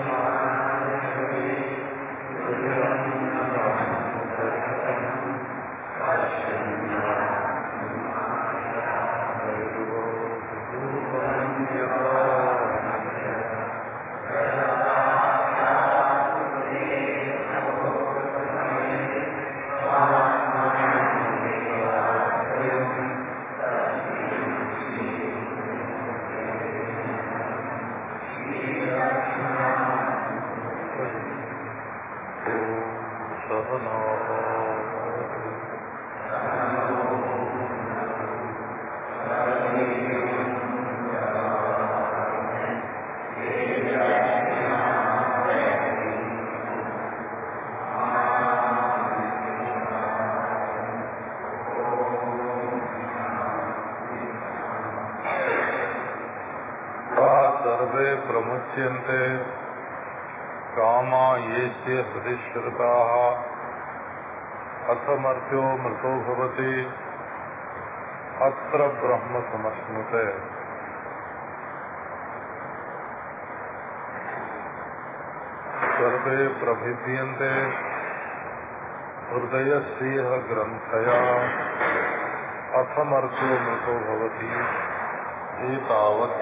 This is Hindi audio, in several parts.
Amen. प्रभिद्यन्ते हृदयस्येह ग्रन्थया। अथमर्थो मृतो भवति। एतावत्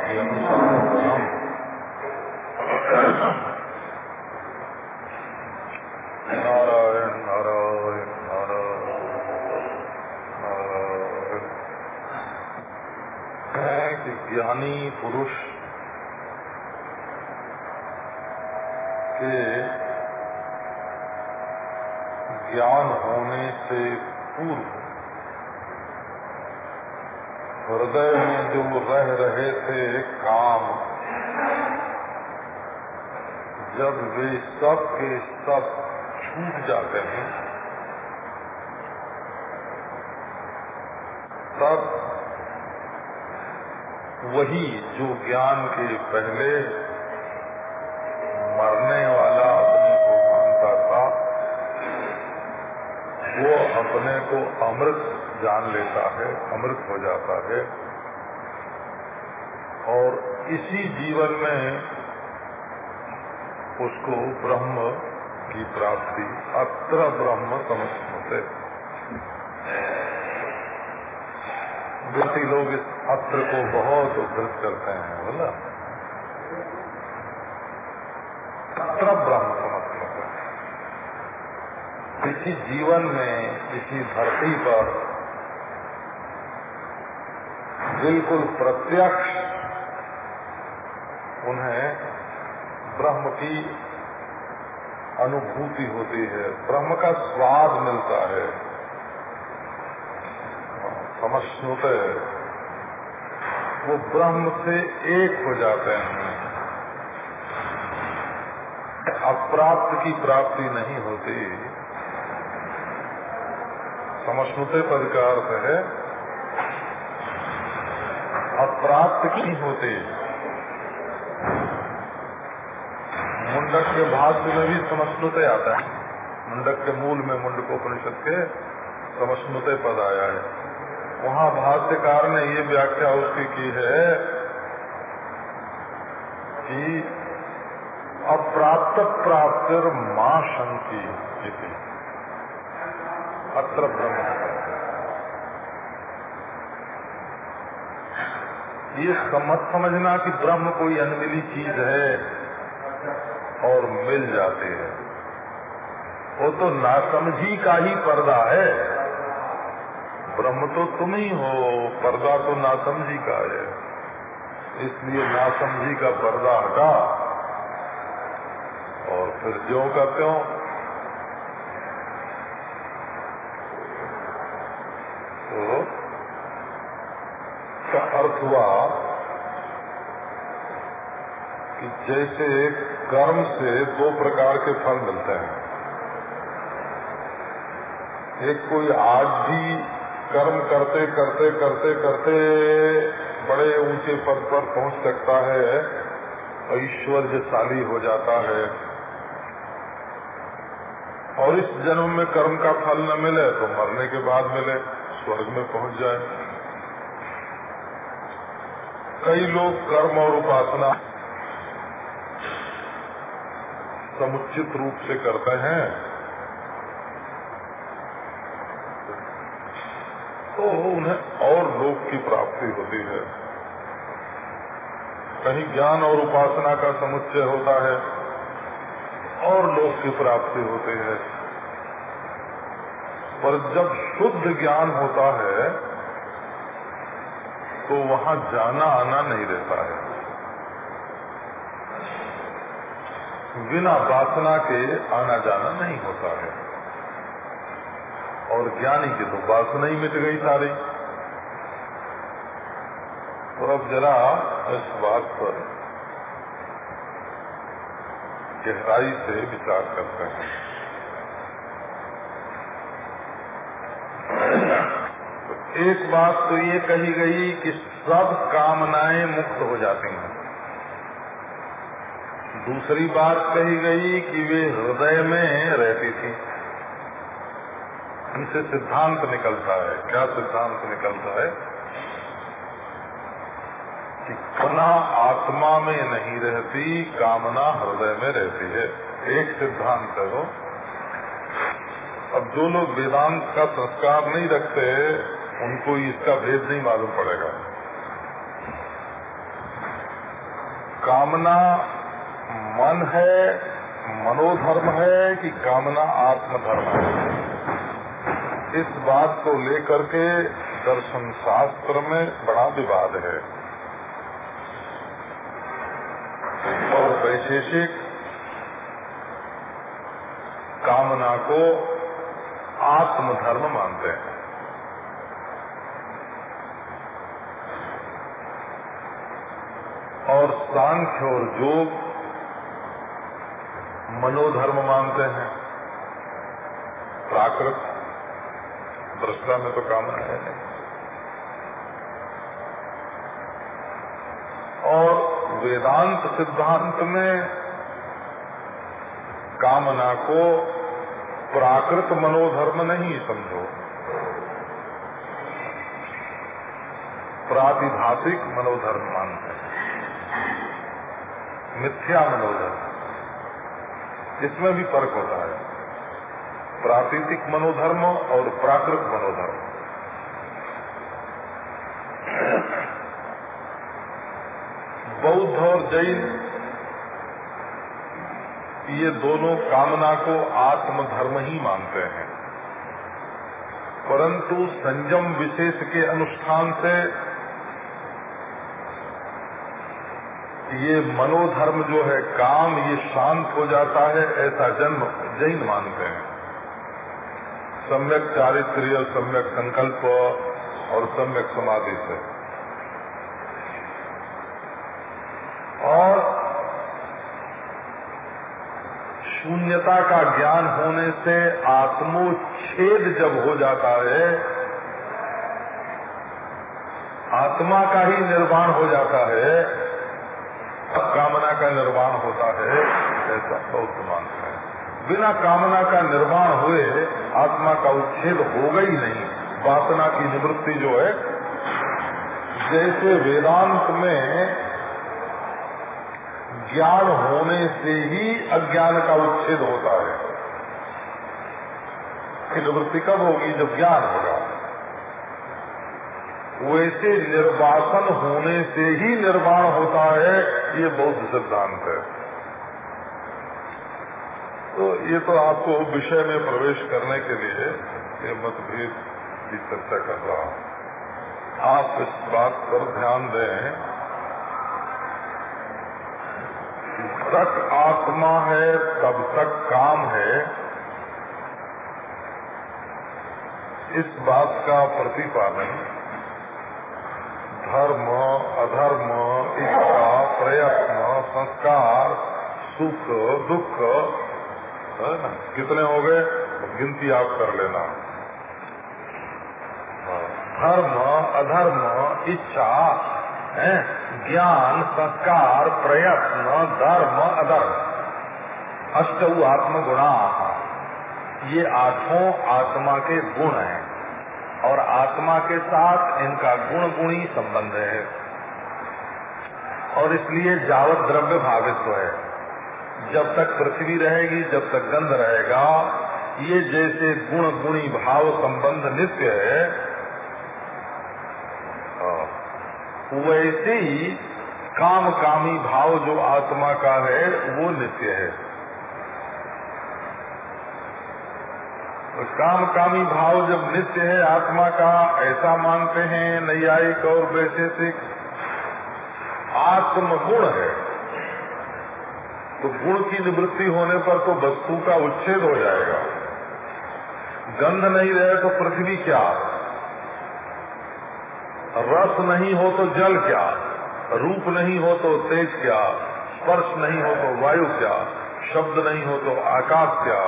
नारायण नारायण नारायण नारायण कि ज्ञानी पुरुष के ज्ञान होने से पूर्व। हृदय में जो रह रहे थे काम। जब वे सब के सब छूट जाते हैं, तब वही जो ज्ञान के पहले को अमृत जान लेता है, अमृत हो जाता है। और इसी जीवन में उसको ब्रह्म की प्राप्ति, अत्र ब्रह्म समझते व्यक्ति लोग इस अत्र को बहुत उद्धृत करते हैं, बोला अत्र ब्रह्म समझते किसी जीवन में किसी धरती पर बिल्कुल प्रत्यक्ष उन्हें ब्रह्म की अनुभूति होती है, ब्रह्म का स्वाद मिलता है, समझते वो ब्रह्म से एक हो जाते हैं। अप्राप्त की प्राप्ति नहीं होती। समझते पद का अर्थ है, अप्राप्त की होती। मुंडक के भाष्य में भी समस्नुते आता है। मुंडक के मूल में मुंडकोपनिषद के समस्नुते पद आया है। वहाँ भाष्यकार ने ये व्याख्या उसकी की है कि अप्राप्त प्राप्त माँ शंकी अत्र ब्रह्म। ये मत समझना कि ब्रह्म कोई अनमिली चीज़ है और मिल जाते हैं। वो तो नासमझी का ही पर्दा है। ब्रह्म तो तुम ही हो, पर्दा तो नासमझी का है। इसलिए नासमझी का पर्दा हटा। और फिर ज्यो का त्यों तो का अर्थ हुआ कि जैसे कर्म से दो प्रकार के फल मिलते हैं। एक कोई आज भी कर्म करते करते करते करते बड़े ऊँचे पद पर पहुँच सकता है, ऐश्वर्यशाली हो जाता है। और इस जन्म में कर्म का फल न मिले तो मरने के बाद मिले, स्वर्ग में पहुँच जाए। कई लोग कर्म और उपासना समुचित रूप से करते हैं। तो उन्हें और लोक की प्राप्ति होती है। कहीं ज्ञान और उपासना का समुच्चय होता है, और लोक की प्राप्ति होती है। पर जब शुद्ध ज्ञान होता है तो वहाँ जाना आना नहीं रहता है। बिना वासना के आना जाना नहीं होता है। और ज्ञानी की तो वासना ही मिट गई सारी। तो अब जरा इस बात पर गहराई से विचार करते हैं तो एक बात तो ये कही गई कि सब कामनाएँ मुक्त हो जाती हैं। दूसरी बात कही गई कि वे हृदय में रहती थी। इनसे सिद्धांत निकलता है। क्या सिद्धांत निकलता है? कि कना आत्मा में नहीं रहती, कामना हृदय में रहती है। एक सिद्धांत है वो। अब जो लोग वेदांत का संस्कार नहीं रखते उनको इसका भेद नहीं मालूम पड़ेगा। कामना मन है, मनोधर्म है कि कामना आत्मधर्म है। इस बात को लेकर के दर्शन शास्त्र में बड़ा विवाद है। और वैशेषिक कामना को आत्मधर्म मानते हैं और सांख्य और योग मनोधर्म मानते हैं। प्राकृत दृष्टा में तो कामना है नहीं। और वेदांत सिद्धांत में कामना को प्राकृत मनोधर्म नहीं समझो। प्रातिभाषिक मनोधर्म मानते हैं। मिथ्या मनोधर्म इसमें भी फ़र्क होता है। प्राकृतिक मनोधर्म और प्राकृत मनोधर्म। बौद्ध और जैन, ये दोनों कामना को आत्मधर्म ही मानते हैं। परंतु संयम विशेष के अनुष्ठान से ये मनोधर्म जो है, काम ये शांत हो जाता है, ऐसा जन्म जैन मानते हैं। सम्यक चारित्र्य, सम्यक संकल्प और सम्यक समाधि से। और शून्यता का ज्ञान होने से आत्मोच्छेद जब हो जाता है, आत्मा का ही निर्माण हो जाता है का निर्माण होता है, ऐसा बहुत मानते हैं। बिना कामना का निर्माण हुए आत्मा का उच्छेद होगा ही नहीं। वासना की निवृत्ति जो है, जैसे वेदांत में ज्ञान होने से ही अज्ञान का उच्छेद होता है। निवृत्ति कब होगी? जब ज्ञान होगा। वैसे निर्वासन होने से ही निर्माण होता है। ये बौद्ध सिद्धांत है। तो ये तो आपको विषय में प्रवेश करने के लिए ये मतभेद की चर्चा कर रहा हूँ। आप इस बात पर ध्यान दें जब तक आत्मा है, तब तक काम है। इस बात का प्रतिपादन धर्म, अधर्म इच्छा प्रयत्न, संस्कार, सुख, दुख, है कितने हो गए? गिनती आप कर लेना। धर्म, अधर्म, इच्छा, है? ज्ञान, संस्कार, प्रयत्न, धर्म, अधर्म। अष्ट आत्म गुणा ये आठों आत्मा के गुण हैं। और आत्मा के साथ इनका गुण गुणी संबंध है। और इसलिए जावत द्रव्य भावित्व है। जब तक पृथ्वी रहेगी जब तक गंध रहेगा ये जैसे गुण गुणी भाव संबंध नित्य है हाँ, वैसे ही काम कामी भाव जो आत्मा का है वो नित्य है। तो काम कामी भाव जब नित्य है आत्मा का ऐसा मानते हैं नैयायिक और वैशेषिक। आत्म गुण है। तो गुण की निवृत्ति होने पर तो वस्तु का उच्छेद हो जाएगा। गंध नहीं रहे तो पृथ्वी क्या? रस नहीं हो तो जल क्या? रूप नहीं हो तो तेज क्या? स्पर्श नहीं हो तो वायु क्या? शब्द नहीं हो तो आकाश क्या?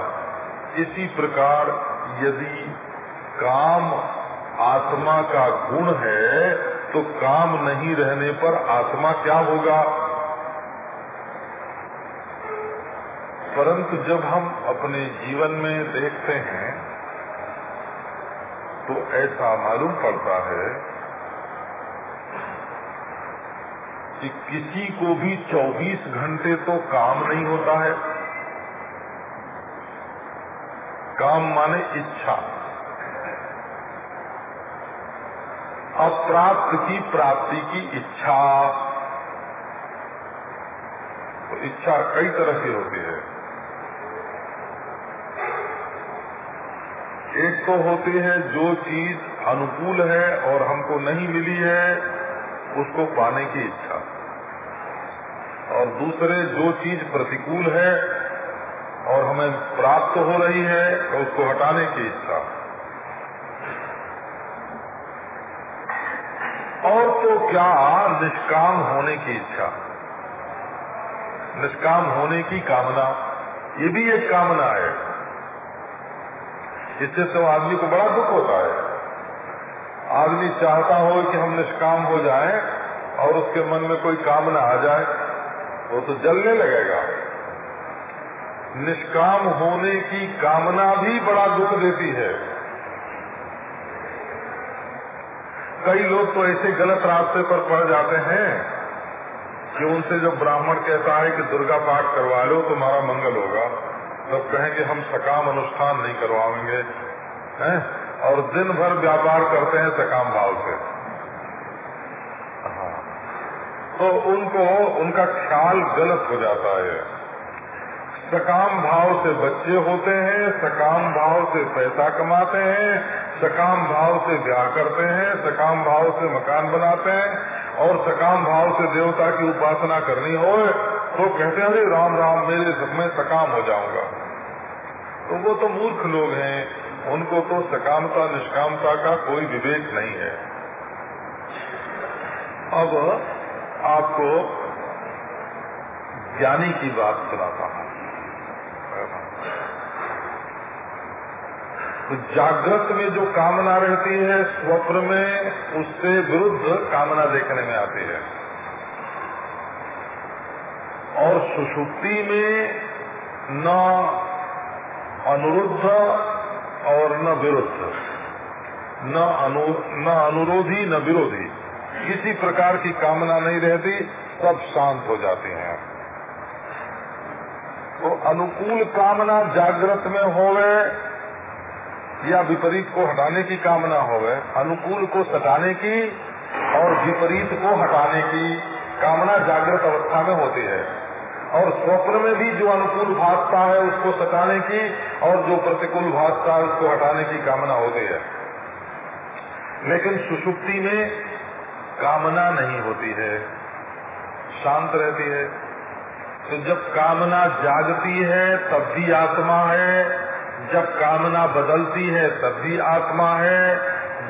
इसी प्रकार यदि काम आत्मा का गुण है तो काम नहीं रहने पर आत्मा क्या होगा? परंतु जब हम अपने जीवन में देखते हैं तो ऐसा मालूम पड़ता है कि किसी को भी 24 घंटे तो काम नहीं होता है। काम माने इच्छा। अप्राप्त की प्राप्ति की इच्छा। तो इच्छा कई तरह की होती है। एक तो होती है, जो चीज़ अनुकूल है और हमको नहीं मिली है, उसको पाने की इच्छा। और दूसरे, जो चीज़ प्रतिकूल है और हमें प्राप्त हो रही है तो उसको हटाने की इच्छा और तो क्या निष्काम होने की इच्छा? निष्काम होने की कामना। ये भी एक कामना है। इससे तो आदमी को बड़ा दुख होता है। आदमी चाहता हो कि हम निष्काम हो जाएँ और उसके मन में कोई कामना आ जाए, वो तो जलने लगेगा। निष्काम होने की कामना भी बड़ा दुख देती है। कई लोग तो ऐसे गलत रास्ते पर पड़ जाते हैं कि उनसे जो ब्राह्मण कहता है कि दुर्गा पाठ करवा लो तुम्हारा मंगल होगा। तब कहें कि हम सकाम अनुष्ठान नहीं करवाएँगे, हैं? और दिन भर व्यापार करते हैं सकाम भाव से। हाँ। तो उनको, उनका ख्याल गलत हो जाता है। सकाम भाव से बच्चे होते हैं, सकाम भाव से पैसा कमाते हैं, सकाम भाव से ब्याह करते हैं, सकाम भाव से मकान बनाते हैं और सकाम भाव से देवता की उपासना करनी हो तो कहते हैं, अरे राम राम, मेरे सब में सकाम हो जाऊँगा। तो वो तो मूर्ख लोग हैं, उनको तो सकामता, निष्कामता का कोई विवेक नहीं है। अब आपको ज्ञानी की बात सुनाता हूँ। तो जागृत में जो कामना रहती है, स्वप्न में उससे विरुद्ध कामना देखने में आती है। और सुषुप्ति में न अनुरुद्ध और न विरुद्ध। न अनु, न अनुरोधी, न विरोधी। किसी प्रकार की कामना नहीं रहती, सब शांत हो जाते हैं। तो अनुकूल कामना जागृत में होवे या विपरीत को हटाने की कामना होवे, अनुकूल को सटाने की और विपरीत को हटाने की कामना जागृत अवस्था में होती है। और स्वप्न में भी जो अनुकूल भाजता है, उसको सटाने की और जो प्रतिकूल भाजता है, उसको हटाने की कामना होती है। लेकिन सुषुप्ति में कामना नहीं होती है। शांत रहती है। तो जब कामना जागती है, तब भी आत्मा है। जब कामना बदलती है, तब भी आत्मा है।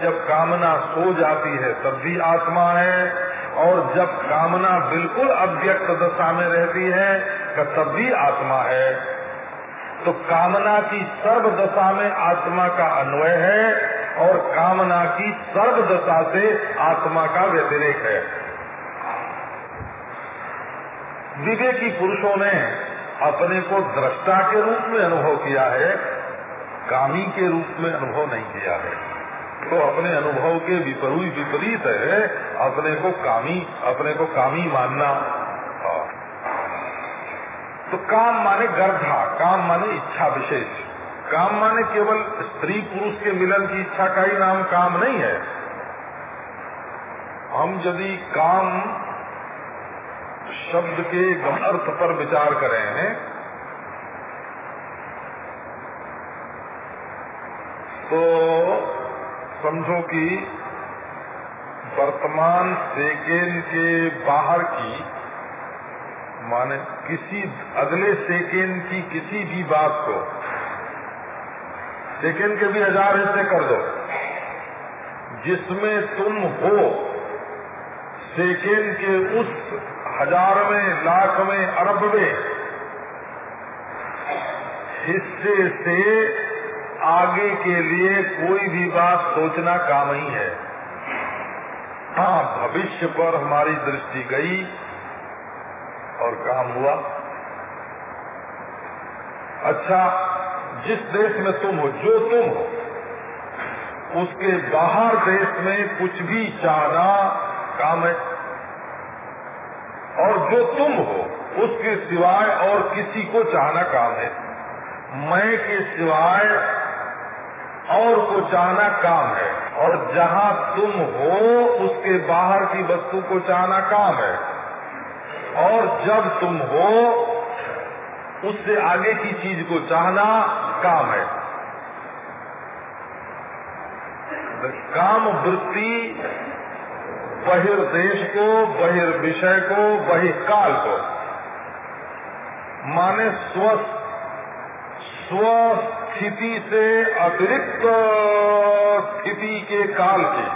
जब कामना सो जाती है, तब भी आत्मा है। और जब कामना बिल्कुल अव्यक्त दशा में रहती है तब भी आत्मा है। तो कामना की सर्व दशा में आत्मा का अन्वय है, और कामना की सर्व दशा से आत्मा का व्यतिरेक है। विवेकी पुरुषों ने अपने को दृष्टा के रूप में अनुभव किया है। कामी के रूप में अनुभव नहीं किया है। तो अपने अनुभव के विपरीत विपरीत है, अपने को कामी अपने को कामी मानना। हाँ। तो काम माने गर्धा काम माने इच्छा विशेष। काम माने केवल स्त्री पुरुष के मिलन की इच्छा का ही नाम काम नहीं है। हम यदि काम शब्द के अर्थ पर विचार करें हैं तो समझो कि वर्तमान सेकेंड के बाहर की, माने किसी अगले सेकेंड की किसी भी बात को, सेकेंड के भी हज़ार हिस्से कर दो। जिसमें तुम हो, सेकेंड के उस हज़ार में, लाख में, अरब में, हिस्से से आगे के लिए कोई भी बात सोचना काम ही है। हाँ भविष्य पर हमारी दृष्टि गई और काम हुआ। अच्छा जिस देश में तुम हो, जो तुम हो, उसके बाहर देश में कुछ भी चाहना काम है। और जो तुम हो, उसके सिवाय और किसी को चाहना काम है। मैं के सिवाय और को चाहना काम है। और जहाँ तुम हो, उसके बाहर की वस्तु को चाहना काम है। और जब तुम हो, उससे आगे की चीज़ को चाहना काम है। काम वृत्ति बहिर्देश को, बहिर्विषय को बहिकाल को, माने स्वस्थ स्वस्थिति से अतिरिक्त स्थिति के काल की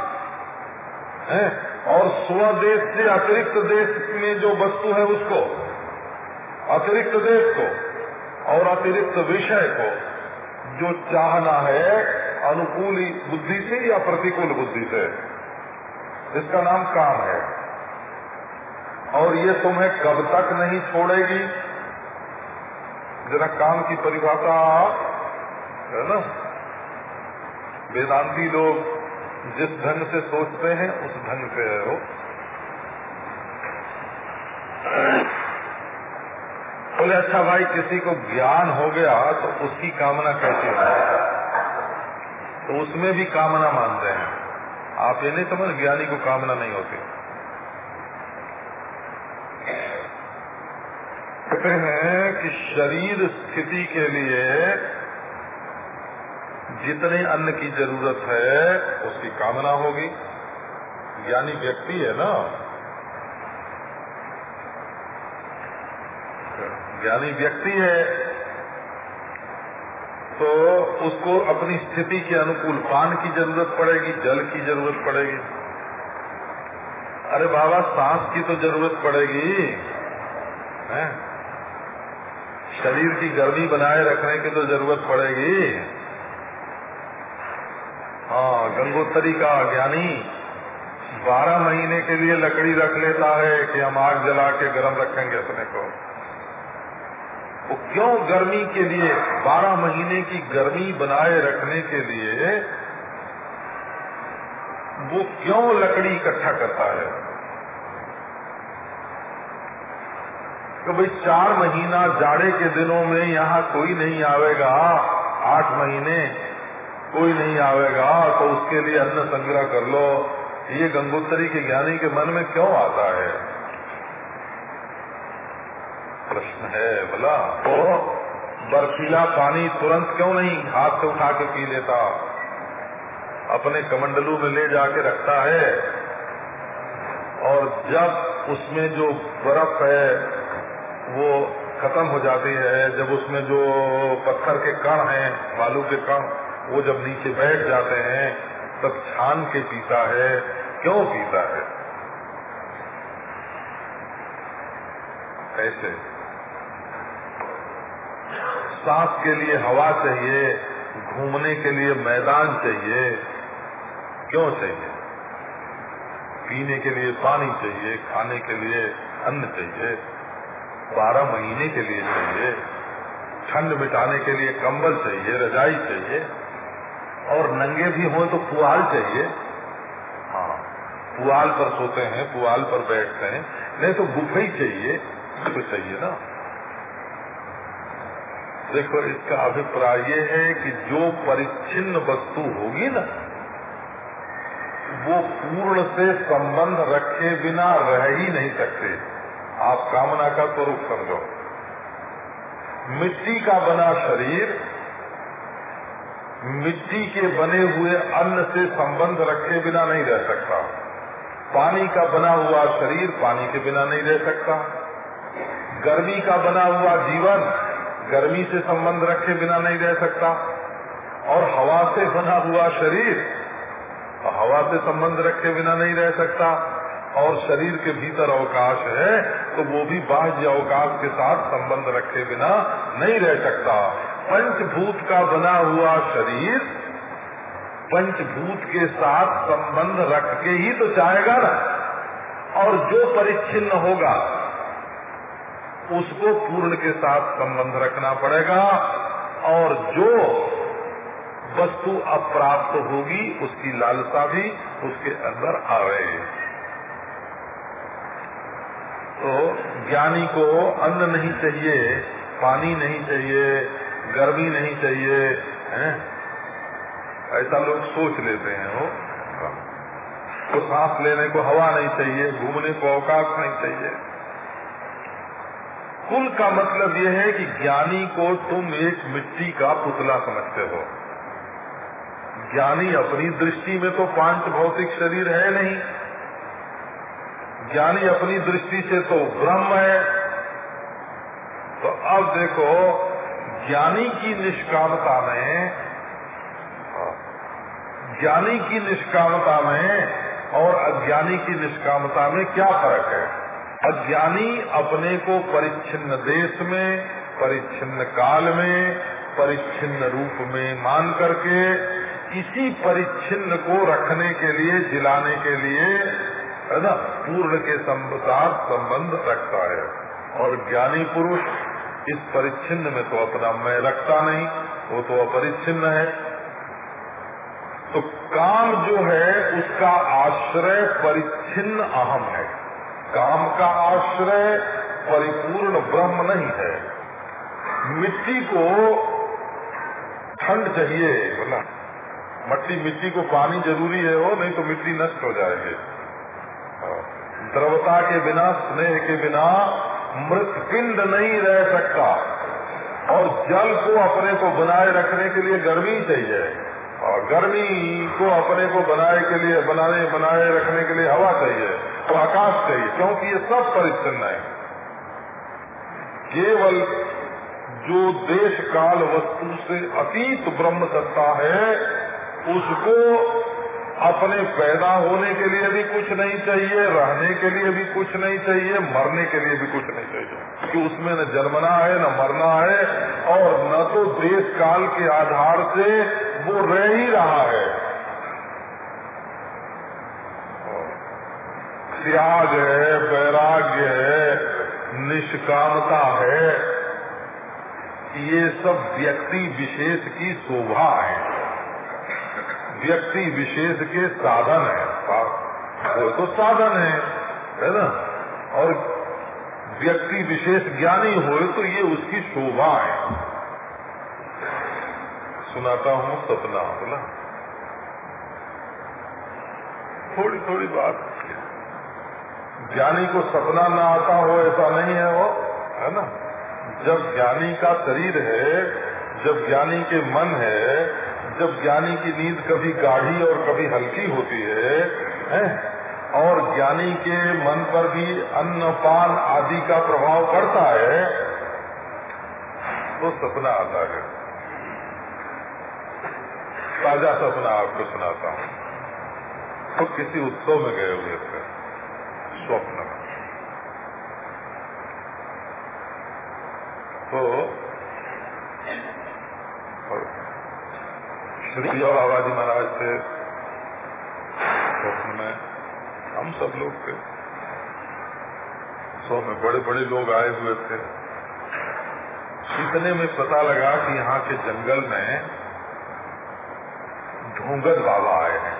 है? और स्वदेश से अतिरिक्त देश में जो वस्तु है उसको, अतिरिक्त देश को और अतिरिक्त विषय को, जो चाहना है अनुकूल बुद्धि से या प्रतिकूल बुद्धि से, इसका नाम काम है। और ये तुम्हें कब तक नहीं छोड़ेगी? जरा काम की परिभाषा है ना? वेदांती लोग जिस ढंग से सोचते हैं, उस ढंग से है वो। बोले अच्छा भाई, किसी को ज्ञान हो गया तो उसकी कामना कैसी हो? तो उसमें भी कामना मानते हैं। आप ये नहीं समझ, ज्ञानी को कामना नहीं होती। कहते हैं कि शरीर स्थिति के लिए जितने अन्न की ज़रूरत है, उसकी कामना होगी। ज्ञानी व्यक्ति है ना? ज्ञानी व्यक्ति है तो उसको अपनी स्थिति के अनुकूल पान की ज़रूरत पड़ेगी, जल की ज़रूरत पड़ेगी। अरे बाबा, सांस की तो ज़रूरत पड़ेगी, है? शरीर की गर्मी बनाए रखने की तो ज़रूरत पड़ेगी। गंगोत्तरी का ज्ञानी बारह महीने के लिए लकड़ी रख लेता है कि हम आग जला के गर्म रखेंगे अपने को। वो क्यों गर्मी के लिए, बारह महीने की गर्मी बनाए रखने के लिए वो क्यों लकड़ी इकट्ठा करता है? कि भाई चार महीना जाड़े के दिनों में यहाँ कोई नहीं आवेगा, आठ महीने कोई नहीं आवेगा तो उसके लिए अन्न संग्रह कर लो। ये गंगोत्तरी के ज्ञानी के मन में क्यों आता है? प्रश्न है, बोला तो बर्फीला पानी तुरंत क्यों नहीं हाथ से उठा के पी लेता? अपने कमंडलू में ले जाके रखता है। और जब उसमें जो बर्फ़ है, वो खत्म हो जाती है, जब उसमें जो पत्थर के कण हैं, बालू के कण वो जब नीचे बैठ जाते हैं, तब छान के पीता है। क्यों पीता है? ऐसे। सांस के लिए हवा चाहिए, घूमने के लिए मैदान चाहिए। क्यों चाहिए? पीने के लिए पानी चाहिए, खाने के लिए अन्न चाहिए, बारह महीने के लिए चाहिए, ठंड मिटाने के लिए कंबल चाहिए, रजाई चाहिए। और नंगे भी हो तो पुआल चाहिए। हाँ पुआल पर सोते हैं, पुआल पर बैठते हैं। नहीं तो गुफे ही चाहिए तो चाहिए ना। देखो, इसका अभिप्राय ये है कि जो परिच्छिन्न वस्तु होगी ना, वो पूर्ण से संबंध रखे बिना रह ही नहीं सकते। आप कामना का स्वरूप समझो। मिट्टी का बना शरीर मिट्टी के बने हुए अन्न से संबंध रखे बिना नहीं रह सकता। पानी का बना हुआ शरीर पानी के बिना नहीं रह सकता। गर्मी का बना हुआ जीवन गर्मी से संबंध रखे बिना नहीं रह सकता। और हवा से बना हुआ शरीर हवा से संबंध रखे बिना नहीं रह सकता। और शरीर के भीतर अवकाश है तो वो भी बाह्य अवकाश के साथ संबंध रखे बिना नहीं रह सकता। पंचभूत का बना हुआ शरीर पंचभूत के साथ संबंध रख के ही तो चाहेगा ना। और जो परिच्छिन्न होगा, उसको पूर्ण के साथ संबंध रखना पड़ेगा। और जो वस्तु अप्राप्त होगी, उसकी लालसा भी उसके अंदर आवे। तो ज्ञानी को अन्न नहीं चाहिए, पानी नहीं चाहिए गर्मी नहीं चाहिए, हैं? ऐसा लोग सोच लेते हैं वो तो सांस लेने को हवा नहीं चाहिए, घूमने को अवकाश नहीं चाहिए। कुल का मतलब यह है कि ज्ञानी को तुम एक मिट्टी का पुतला समझते हो। ज्ञानी अपनी दृष्टि में तो पाँच भौतिक शरीर है नहीं। ज्ञानी अपनी दृष्टि से तो ब्रह्म है। तो अब देखो ज्ञानी की निष्कामता में, ज्ञानी की निष्कामता में और अज्ञानी की निष्कामता में क्या फ़र्क है? अज्ञानी अपने को परिच्छिन्न देश में, परिच्छिन्न काल में, परिच्छिन्न रूप में मान करके इसी परिच्छिन्न को रखने के लिए, जिलाने के लिए, है ना, पूर्ण के साथ संबंध रखता है। और ज्ञानी पुरुष इस परिच्छिन्न में तो अपना मैं रखता नहीं, वो तो अपरिच्छिन्न है। तो काम जो है, उसका आश्रय परिच्छिन्न अहम है। काम का आश्रय परिपूर्ण ब्रह्म नहीं है। मिट्टी को ठंड चाहिए, बोला। मट्टी, मिट्टी को पानी ज़रूरी है वो नहीं तो मिट्टी नष्ट हो जाएगी। द्रवता के बिना, स्नेह के बिना मृत पिंड नहीं रह सकता। और जल को अपने को बनाए रखने के लिए गर्मी चाहिए। और गर्मी को अपने को बनाए के लिए, बनाने, बनाए रखने के लिए हवा चाहिए तो आकाश चाहिए, क्योंकि ये सब परिच्छिन्न है। केवल जो देश काल वस्तु से अतीत ब्रह्म सत्ता है, उसको अपने पैदा होने के लिए भी कुछ नहीं चाहिए, रहने के लिए भी कुछ नहीं चाहिए, मरने के लिए भी कुछ नहीं चाहिए। कि उसमें न जन्मना है, न मरना है, और न तो देश काल के आधार से वो रह ही रहा है। त्याग है, वैराग्य है, निष्कामता है, ये सब व्यक्ति विशेष की शोभा है। व्यक्ति विशेष के साधन है। वो तो साधन है है ना? और व्यक्ति विशेष ज्ञानी हो तो ये उसकी शोभा है। सुनाता हूँ सपना बोला थोड़ी थोड़ी बात। ज्ञानी को सपना ना आता हो, ऐसा नहीं है वो, है ना? जब ज्ञानी का शरीर है, जब ज्ञानी के मन है जब ज्ञानी की नींद कभी गाढ़ी और कभी हल्की होती है, है? और ज्ञानी के मन पर भी अन्न पान आदि का प्रभाव पड़ता है तो सपना आता है ताज़ा सपना आपको सुनाता हूँ तो किसी उत्सव में गए हुए थे स्वप्न तो श्री बाबा जी महाराज थे स्वप्न में हम सब लोग थे। सौ में बड़े बड़े लोग आए हुए थे। इतने में पता लगा कि यहाँ के जंगल में ढूंगत बाबा आए हैं।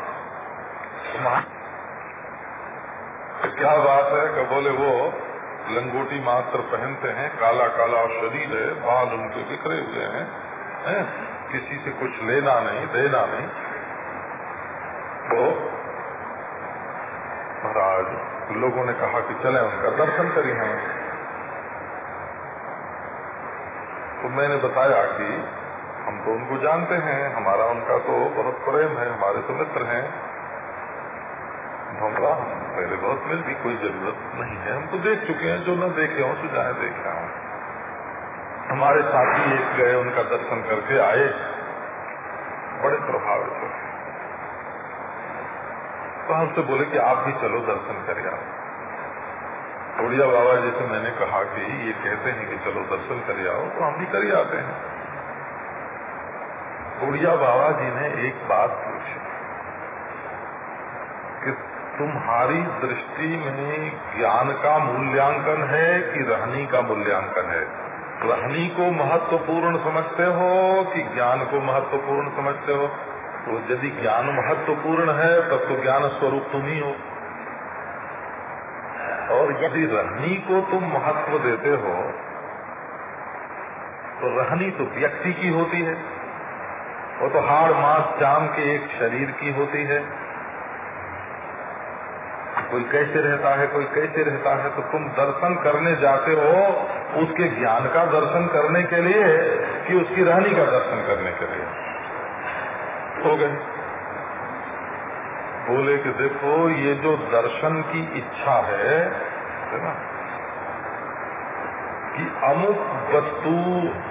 क्या बात है कि बोले वो लंगोटी मात्र पहनते हैं, काला काला शरीर है, बाल उनके बिखरे हुए हैं, है? किसी से कुछ लेना नहीं, देना नहीं। तो महाराज, लोगों ने कहा कि चले उनका दर्शन करें हम। तो मैंने बताया कि हम तो उनको जानते हैं, हमारा उनका तो बहुत प्रेम है, हमारे तो मित्र हैं। हम पहले बहुत मिल भी कोई ज़रूरत नहीं है। हम तो देख चुके हैं, जो न देखे हो सुझाए देखे हो। हमारे साथी एक गए, उनका दर्शन करके आए। बड़े प्रभावित हो तो हमसे बोले कि आप भी चलो दर्शन कर आप उड़िया बाबा जैसे मैंने कहा कि ये कहते हैं कि चलो दर्शन कर आओ तो हम भी कर आते हैं। उड़िया बाबा जी ने एक बात पूछी कि तुम्हारी दृष्टि में ज्ञान का मूल्यांकन है कि रहनी का मूल्यांकन है? रहनी को महत्वपूर्ण समझते हो कि ज्ञान को महत्वपूर्ण समझते हो? तो यदि ज्ञान महत्वपूर्ण है, तब तो ज्ञान स्वरूप तुम ही हो। और यदि रहनी को तुम महत्व देते हो तो रहनी तो व्यक्ति की होती है। वो तो हाड़, मास चाम के एक शरीर की होती है। कोई कैसे रहता है, कोई कैसे रहता है तो तुम दर्शन करने जाते हो उसके ज्ञान का दर्शन करने के लिए कि उसकी रहनी का दर्शन करने के लिए। हो गए। बोले कि देखो, ये जो दर्शन की इच्छा है ना, कि अमुक वस्तु,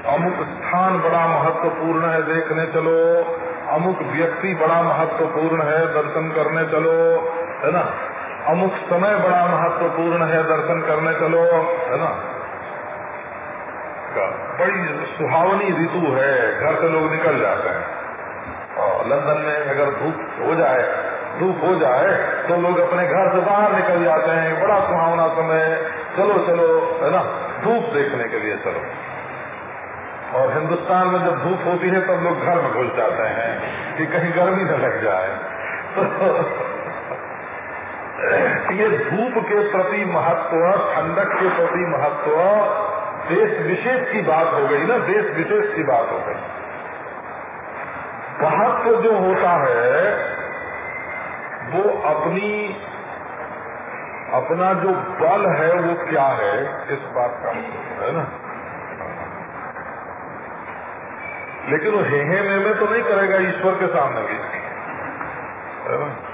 अमुक स्थान बड़ा महत्वपूर्ण है, देखने चलो। अमुक व्यक्ति बड़ा महत्वपूर्ण है, दर्शन करने चलो, है ना। अमुक समय बड़ा महत्वपूर्ण है दर्शन करने चलो है ना? बड़ी सुहावनी ऋतु है, घर से लोग निकल जाते हैं। और लंदन में अगर धूप हो जाए, धूप हो जाए तो लोग अपने घर से बाहर निकल जाते हैं। बड़ा सुहावना समय चलो चलो, है ना? धूप देखने के लिए चलो। और हिंदुस्तान में जब धूप होती है, तब लोग घर में घुस जाते हैं कि कहीं गर्मी न लग जाए। तो ये धूप के प्रति महत्व ठंडक के प्रति महत्व देश विशेष की बात हो गई ना देश विशेष की बात हो गई। महत्व जो होता है वो अपनी अपना जो बल है वो क्या है इस बात का है ना। लेकिन वो हे हे में, में तो नहीं करेगा ईश्वर के सामने भी। है ना?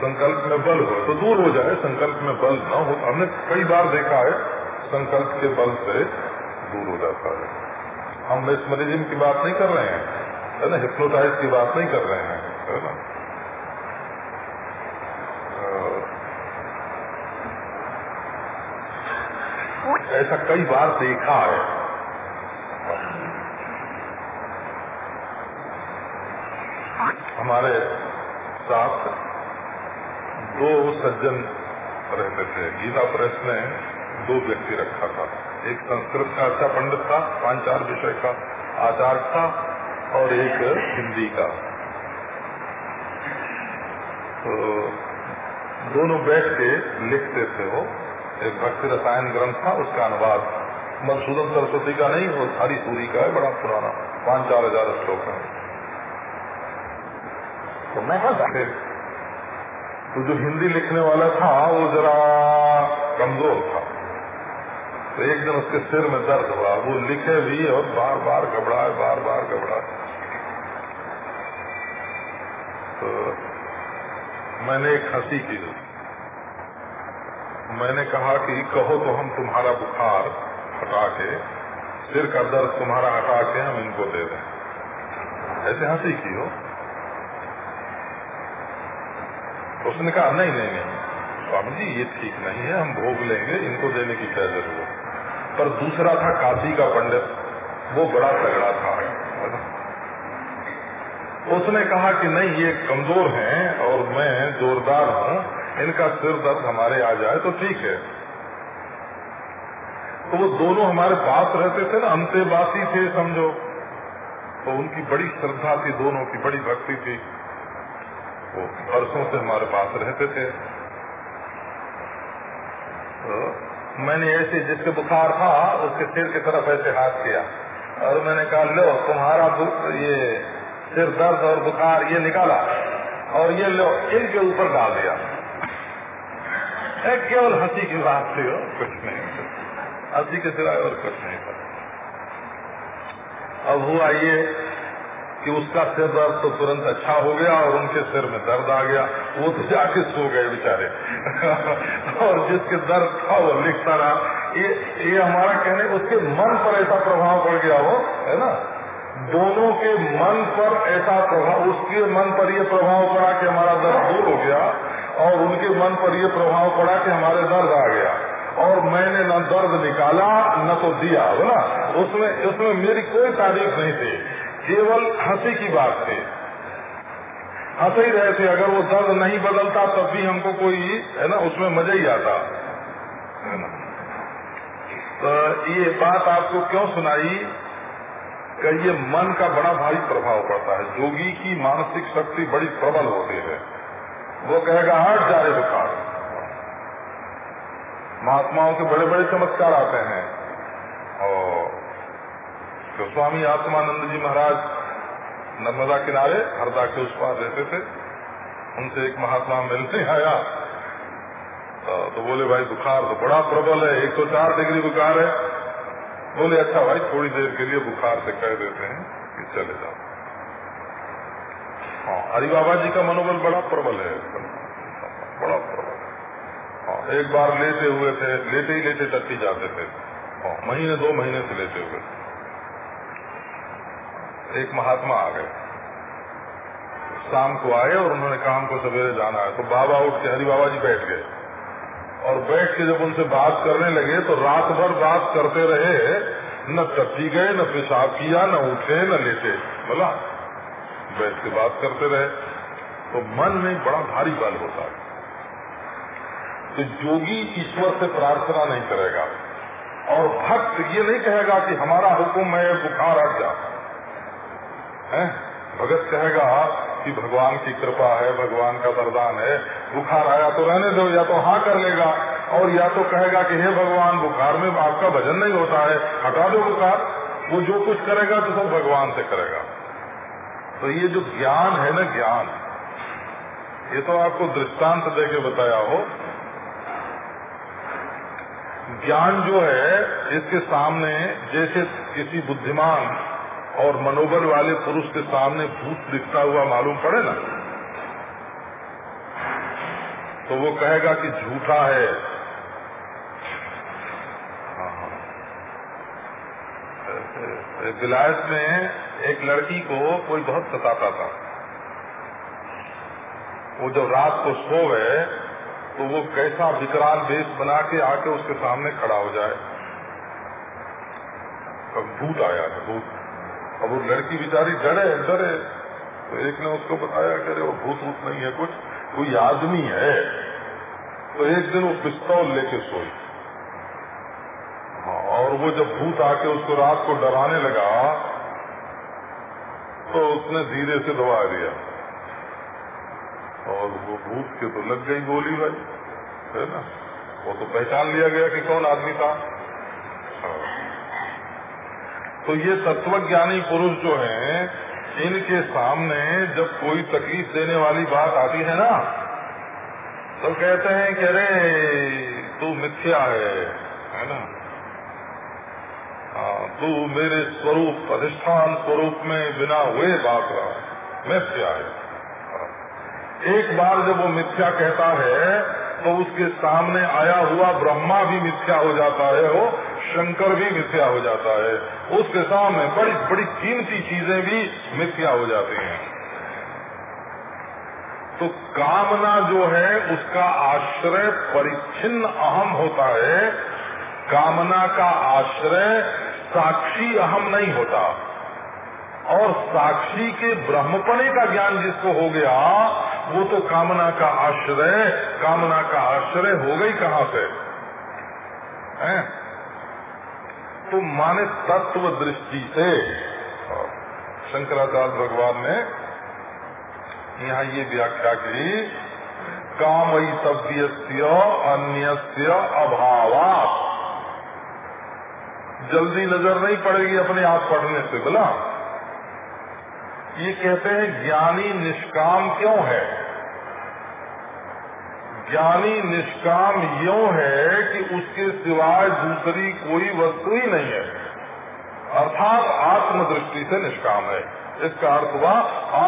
संकल्प में बल हो तो दूर हो जाए, संकल्प में बल न हो। हमने कई बार देखा है, संकल्प के बल से दूर हो जाता है। हम मेस्मरिज्म की बात नहीं कर रहे हैं, है ना? हिप्नोटाइज की बात नहीं कर रहे हैं, है ना? ऐसा कई बार देखा है। हमारे साथ दो सज्जन रहते थे। गीता प्रेस ने दो व्यक्ति रखा था। एक संस्कृत का अच्छा पंडित था पाँच चार विषय का आचार्य था और एक हिंदी का। तो दोनों बैठ के लिखते थे वो। एक भक्ति रसायन ग्रंथ था, उसका अनुवाद मधुसूदन सरस्वती का नहीं, वो हरी सूरी का है, बड़ा पुराना पाँच चार हज़ार श्लोक है। तो मैं तो जो हिंदी लिखने वाला था, वो जरा कमज़ोर था। तो एक दिन उसके सिर में दर्द हुआ। वो लिखे भी और बार बार घबराए बार बार घबराए। तो मैंने एक हँसी की। मैंने कहा कि कहो तो हम तुम्हारा बुखार हटा के, सिर का दर्द तुम्हारा हटा के हम इनको दे दें। ऐसे हँसी की हो? उसने कहा, नहीं नहीं नहीं स्वामी जी, ये ठीक नहीं है, हम भोग लेंगे, इनको देने की क्या ज़रूरत? पर दूसरा था काशी का पंडित, वो बड़ा तगड़ा था। उसने कहा कि, नहीं, ये कमज़ोर हैं और मैं जोरदार हूँ, इनका सिर दर्द हमारे आ जाए तो ठीक है। तो वो दोनों हमारे पास रहते थे ना अंत्यवासी थे, समझो। तो उनकी बड़ी श्रद्धा थी, दोनों की, बड़ी भक्ति थी। वो वर्षों से हमारे पास रहते थे। तो मैंने ऐसे जिसके बुखार था, उसके सिर की तरफ़ ऐसे हाथ किया। और मैंने कहा, लो, तुम्हारा ये सिर दर्द और बुखार ये निकाला और ये लो, इनके ऊपर डाल दिया। केवल हँसी की बात थी हो कुछ नहीं। हँसी के सिवाय और कुछ नहीं था। अब हुआ ये कि उसका सिर दर्द तो तुरंत अच्छा हो गया और उनके सिर में दर्द आ गया, वो तो जाके सो गए बेचारे। और जिसके दर्द था वो लिखता रहा। ये ये हमारा कहने, उसके मन पर ऐसा प्रभाव पड़ गया हो, है ना? दोनों के मन पर ऐसा प्रभाव, उसके मन पर ये प्रभाव पड़ा कि हमारा दर्द दूर हो गया और उनके मन पर ये प्रभाव पड़ा कि हमारे दर्द आ गया। और मैंने न दर्द निकाला, न तो दिया, है ना? उसमें उसमें मेरी कोई तारीफ़ नहीं थी। केवल हँसी की बात थी हंस ही। रहे थे अगर वो दर्द नहीं बदलता, तब भी हमको कोई, है ना, उसमें मज़ा ही आता। तो ये बात आपको क्यों सुनाई? कि ये मन का बड़ा भारी प्रभाव पड़ता है। जोगी की मानसिक शक्ति बड़ी प्रबल होती है। वो कहेगा, हट जा रहे बुखार। महात्माओं के बड़े बड़े चमत्कार आते हैं। और तो स्वामी आत्मानंद जी महाराज नर्मदा किनारे हरदा के उस पार रहते थे। उनसे एक महात्मा मिलने आया तो बोले भाई बुखार तो बड़ा प्रबल है एक सौ चार डिग्री बुखार है। बोले अच्छा भाई थोड़ी देर के लिए बुखार से कह देते हैं कि चले जाओ। हाँ हरि बाबा जी का मनोबल बड़ा प्रबल है। बड़ा प्रबल हाँ, एक बार लेते हुए थे लेते ही लेते टट्टी जाते थे। हाँ, महीने दो महीने से लेते हुए एक महात्मा आ गए। शाम को आए और उन्होंने काम को सवेरे जाना है। तो बाबा उठ के हरि बाबा जी बैठ गए। और बैठ के जब उनसे बात करने लगे तो रात भर बात करते रहे, न टट्टी गए, न पेशाब किया, न उठे, न लेटे। बोला। बैठ के बात करते रहे। तो मन में बड़ा भारी बल होता है। तो योगी ईश्वर से प्रार्थना नहीं करेगा। और भक्त ये नहीं कहेगा कि, हमारा हुक्म है, बुखार हट जा। है। भगत कहेगा, कि भगवान की कृपा है, भगवान का वरदान है। बुखार आया तो रहने दो, या तो हाँ कर लेगा। और या तो कहेगा कि, हे भगवान, बुखार में आपका भजन नहीं होता है, हटा दो बुखार। वो जो कुछ करेगा तो सब भगवान से करेगा। तो ये जो ज्ञान है ना ज्ञान, ये तो आपको दृष्टांत दे के बताया हो। ज्ञान जो है, इसके सामने जैसे किसी बुद्धिमान और मनोबल वाले पुरुष के सामने भूत दिखता हुआ मालूम पड़े ना? तो वो कहेगा कि झूठा है। विलायत में एक लड़की को कोई बहुत सताता था। वो जब रात को सो गए तो वो कैसा विकराल वेश बना के आके उसके सामने खड़ा हो जाए। अब भूत आया है भूत। अब वो लड़की बिचारी डरे डरे। तो एक ने उसको बताया कि अरे वो भूत भूत नहीं है कुछ, कोई आदमी है। तो एक दिन वो पिस्तौल लेके सोई। हाँ और वो जब भूत आके उसको रात को डराने लगा तो उसने धीरे से दबा दिया। और वो भूत के तो लग गई गोली भाई, है ना? वो तो पहचान लिया गया कि कौन आदमी था। हाँ। तो ये तत्वज्ञानी पुरुष जो हैं, इनके सामने जब कोई तकलीफ़ देने वाली बात आती है ना तो कहते हैं कि अरे, तू मिथ्या है है ना? हाँ तू मेरे स्वरूप, अधिष्ठान स्वरूप में बिना हुए बात रहा, मिथ्या है। एक बार जब वो मिथ्या कहता है तो उसके सामने आया हुआ ब्रह्मा भी मिथ्या हो जाता है, वो शंकर भी मिथ्या हो जाता है। उसके सामने बड़ी बड़ी कीमती चीज़ें भी मिथ्या हो जाती हैं। तो कामना जो है, उसका आश्रय परिच्छिन्न अहम होता है। कामना का आश्रय साक्षी अहम नहीं होता। और साक्षी के ब्रह्मपणे का ज्ञान जिसको हो गया, वो तो कामना का आश्रय, कामना का आश्रय हो गई कहाँ से? तो माने तत्व दृष्टि से। शंकराचार्य भगवान ने यहाँ ये व्याख्या की कामयितव्य अन्य अभाव जल्दी नज़र नहीं पड़ेगी अपने आप पढ़ने से, बोला। ये कहते हैं ज्ञानी निष्काम क्यों है? ज्ञानी निष्काम यो है कि उसके सिवाय दूसरी कोई वस्तु ही नहीं है। अर्थात आत्मदृष्टि से निष्काम है। इसका अर्थ हुआ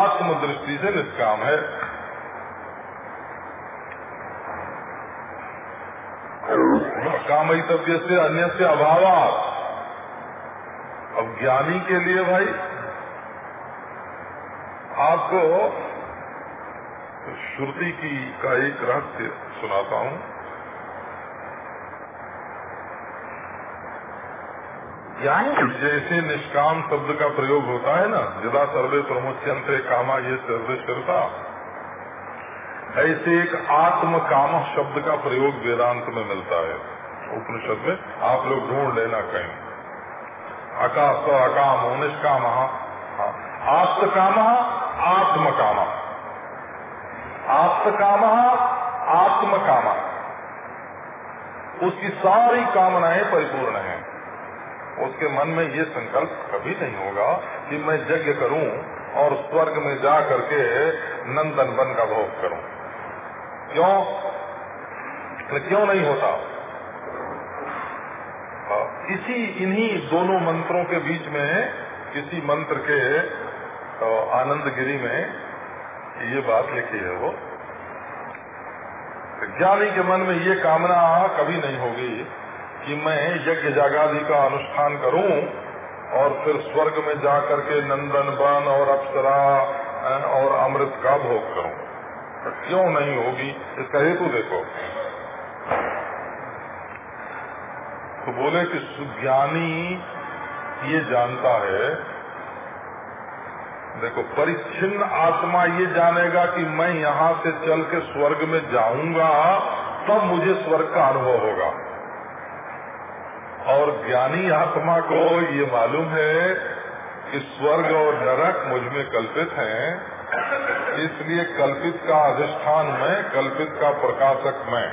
आत्म दृष्टि से निष्काम है। कामितव्य से अन्य से अभाव अब ज्ञानी के लिए भाई, आपको श्रुति की का एक रहस्य सुनाता हूँ। जैसे निष्काम शब्द का प्रयोग होता है ना जिला सर्वे प्रमोच्यंत कामा ये सर्वे स्थिरता। ऐसे एक आत्म काम शब्द का प्रयोग वेदांत में मिलता है। उपनिषद में आप लोग ढूंढ लेना कहीं। अकाश अकाम निष्काम। आत्म काम आत्म काम आत्म काम आत्म काम उसकी सारी कामनाएँ परिपूर्ण हैं। उसके मन में ये संकल्प कभी नहीं होगा कि मैं यज्ञ करूँ और स्वर्ग में जा करके नंदन बन का भोग करूँ। क्यों? क्यों नहीं होता? इसी इन्हीं दोनों मंत्रों के बीच में किसी मंत्र के आनंद गिरी में ये बात लिखी है वो। ज्ञानी के मन में ये कामना कभी नहीं होगी कि मैं यज्ञ जागादि का अनुष्ठान करूँ और फिर स्वर्ग में जा करके नंदन वन और अप्सरा और अमृत का भोग करूँ। क्यों नहीं होगी? इसका हेतु देखो। तो बोले कि सुज्ञानी ये जानता है देखो, परिच्छिन्न आत्मा ये जानेगा कि मैं यहाँ से चल के स्वर्ग में जाऊँगा, तब मुझे स्वर्ग का अनुभव होगा। और ज्ञानी आत्मा को ये मालूम है कि स्वर्ग और नरक मुझमें कल्पित हैं, इसलिए कल्पित का अधिष्ठान में, कल्पित का प्रकाशक मैं।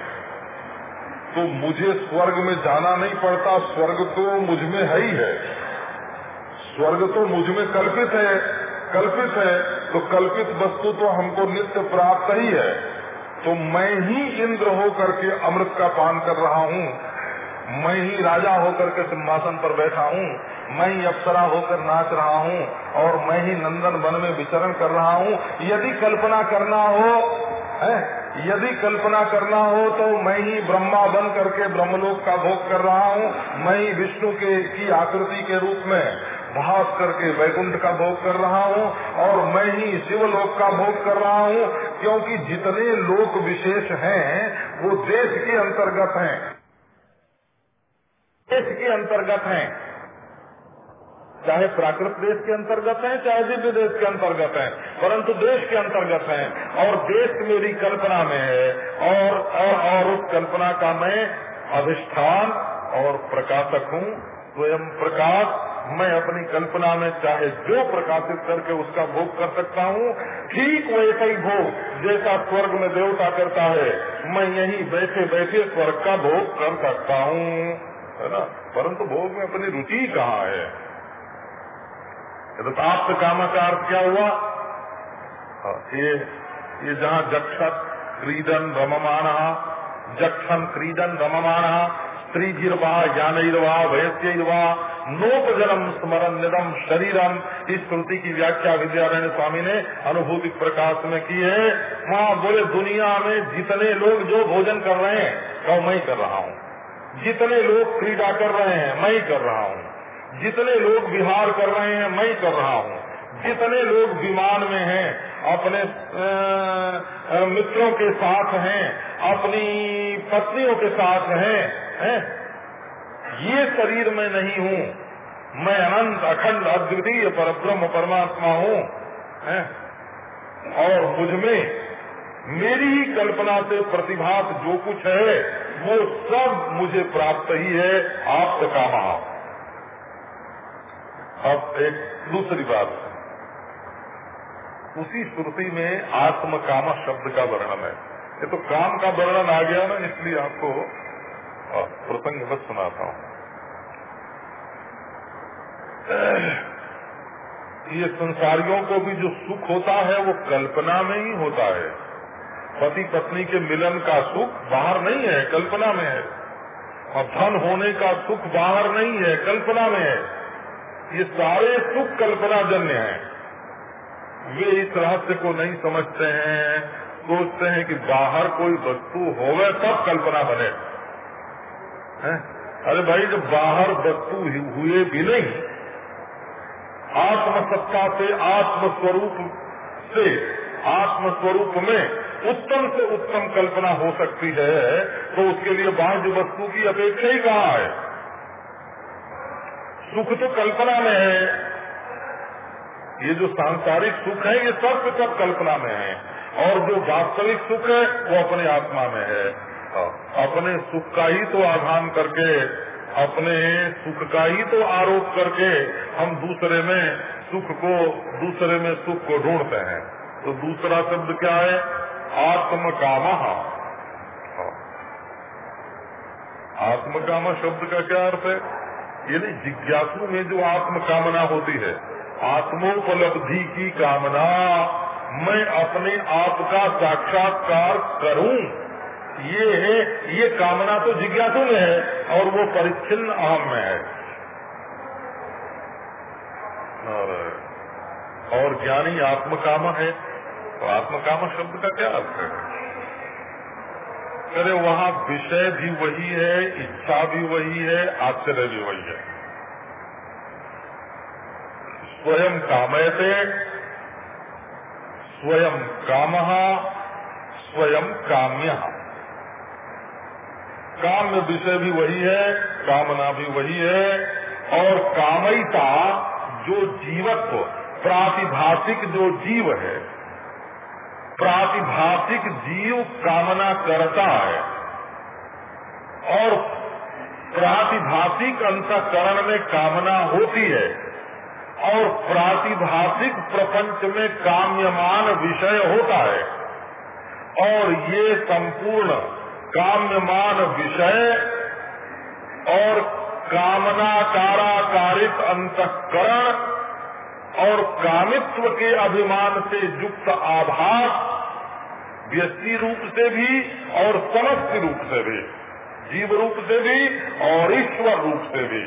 तो मुझे स्वर्ग में जाना नहीं पड़ता, स्वर्ग तो मुझमें है ही है। स्वर्ग तो मुझमें कल्पित है। कल्पित है तो कल्पित वस्तु तो हमको नित्य प्राप्त ही है। तो मैं ही इंद्र हो करके अमृत का पान कर रहा हूँ। मैं ही राजा होकर के सिंहासन पर बैठा हूँ। मैं ही अप्सरा होकर नाच रहा हूँ और मैं ही नंदन वन में विचरण कर रहा हूँ। यदि कल्पना करना हो, है? यदि कल्पना करना हो तो मैं ही ब्रह्मा बन करके ब्रह्मलोक का भोग कर रहा हूँ। मैं ही विष्णु के, की आकृति के रूप में। भाग करके वैकुंठ का भोग कर रहा हूँ और मैं ही शिवलोक का भोग कर रहा हूँ क्योंकि जितने लोक विशेष हैं वो देश के अंतर्गत हैं। देश के अंतर्गत हैं। चाहे प्राकृत देश के अंतर्गत हैं चाहे दिव्य देश के अंतर्गत हैं परंतु देश के अंतर्गत हैं। और देश मेरी कल्पना में है और और, और उस कल्पना का मैं अधिष्ठान और प्रकाशक हूँ स्वयं प्रकाश। मैं अपनी कल्पना में चाहे जो प्रकाशित करके उसका भोग कर सकता हूँ, ठीक वैसा ही भोग जैसा स्वर्ग में देवता करता है, मैं यही बैठे बैठे स्वर्ग का भोग कर सकता हूँ। है ना? परंतु भोग में अपनी रुचि कहाँ है? यथाप्त काम का अर्थ क्या हुआ? ये ये जहाँ जक्षत क्रीडन रममान जक्षण क्रीडन रममान स्त्री गिरवा ज्ञानवा वयस्यवा नोपजनम स्मरण निदम शरीरम। इस श्रुति की व्याख्या विद्यारायण स्वामी ने अनुभूति प्रकाश में की है। वहाँ बोले दुनिया में जितने लोग जो भोजन कर रहे हैं वो मैं कर रहा हूँ। जितने लोग क्रीड़ा कर रहे हैं मैं कर रहा हूँ। जितने लोग विहार कर रहे हैं मैं कर रहा हूँ। जितने लोग विमान में हैं अपने आ, मित्रों के साथ हैं अपनी पत्नियों के साथ हैं है? ये शरीर में नहीं हूँ। मैं अनंत, अखंड, अद्वितीय पर ब्रह्म परमात्मा हूँ। और मुझमें मेरी ही कल्पना से प्रतिभात जो कुछ है, वो सब मुझे प्राप्त ही है आप कहा अब एक दूसरी बात। उसी श्रुति में आत्म काम शब्द का वर्णन है। ये तो काम का वर्णन आ गया ना, इसलिए आपको प्रसंग बस सुनाता हूँ। ये संसारियों को भी जो सुख होता है, वो कल्पना में ही होता है। पति पत्नी के मिलन का सुख बाहर नहीं है, कल्पना में है। और धन होने का सुख बाहर नहीं है, कल्पना में है। ये सारे सुख कल्पना जन्य है। वे इस रहस्य को नहीं समझते हैं, सोचते हैं कि बाहर कोई वस्तु होवे तब कल्पना बने। है? अरे भाई जब बाहर वस्तु हुए भी नहीं, आत्मसत्ता से आत्मस्वरूप से, आत्मस्वरूप में उत्तम से उत्तम कल्पना हो सकती है तो उसके लिए बाह्य वस्तु की अपेक्षा ही कहा है? सुख तो कल्पना में है। ये जो सांसारिक सुख है, ये सब सब कल्पना में है, और जो वास्तविक सुख है, वो अपने आत्मा में है। अपने सुख का ही तो आधान करके, अपने सुख का ही तो आरोप करके हम दूसरे में सुख को, दूसरे में सुख को ढूंढते हैं। तो दूसरा शब्द क्या है? आत्म कामा हाँ। आत्म कामा शब्द का क्या अर्थ है? ये नहीं जिज्ञासु में जो आत्म कामना होती है, आत्मोपलब्धि की कामना, मैं अपने आप का साक्षात्कार करूँ ये है ये कामना तो जिज्ञासु में है और वो परिच्छिन्न अहम में है। और, और ज्ञानी आत्मकाम है तो आत्मकाम शब्द का क्या अर्थ है? अरे वहाँ विषय भी वही है इच्छा भी वही है आश्चर्य भी वही है। स्वयं कामयते स्वयं काम स्वयं काम्य। काम्य विषय भी वही है, कामना भी वही है, और कामयिता जो जीवत्व, प्रातिभाषिक जो जीव है, प्रातिभाषिक जीव कामना करता है, और प्रातिभाषिक अंतकरण में कामना होती है, और प्रातिभाषिक प्रपंच में काम्यमान विषय होता है, और ये संपूर्ण काम्यमान विषय और कामना कामनाकाराकारित अंतकरण और कामित्व के अभिमान से युक्त आभास व्यक्ति रूप से भी और समस्त रूप से भी, जीव रूप से भी और ईश्वर रूप से भी।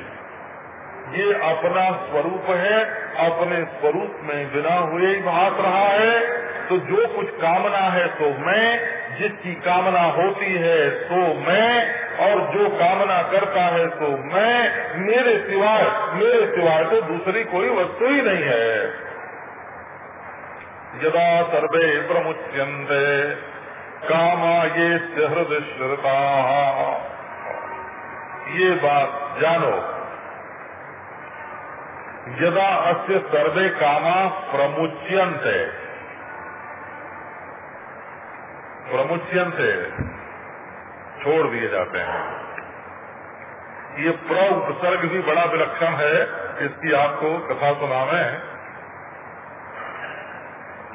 ये अपना स्वरूप है, अपने स्वरूप में बिना हुए ही भाग रहा है। तो जो कुछ कामना है तो मैं जिसकी कामना होती है तो मैं, और जो कामना करता है तो मैं, मेरे सिवाय मेरे सिवाय तो दूसरी कोई वस्तु ही नहीं है। यदा सर्वे प्रमुच्यंते कामा ये हृदय श्रता। ये बात जानो। यदा अस्य सर्वे कामा प्रमुच्यंत प्रमुच्यंत छोड़ दिए जाते हैं। ये प्र उपसर्ग भी बड़ा विलक्षण है, इसकी आपको कथा सुना सुनावे।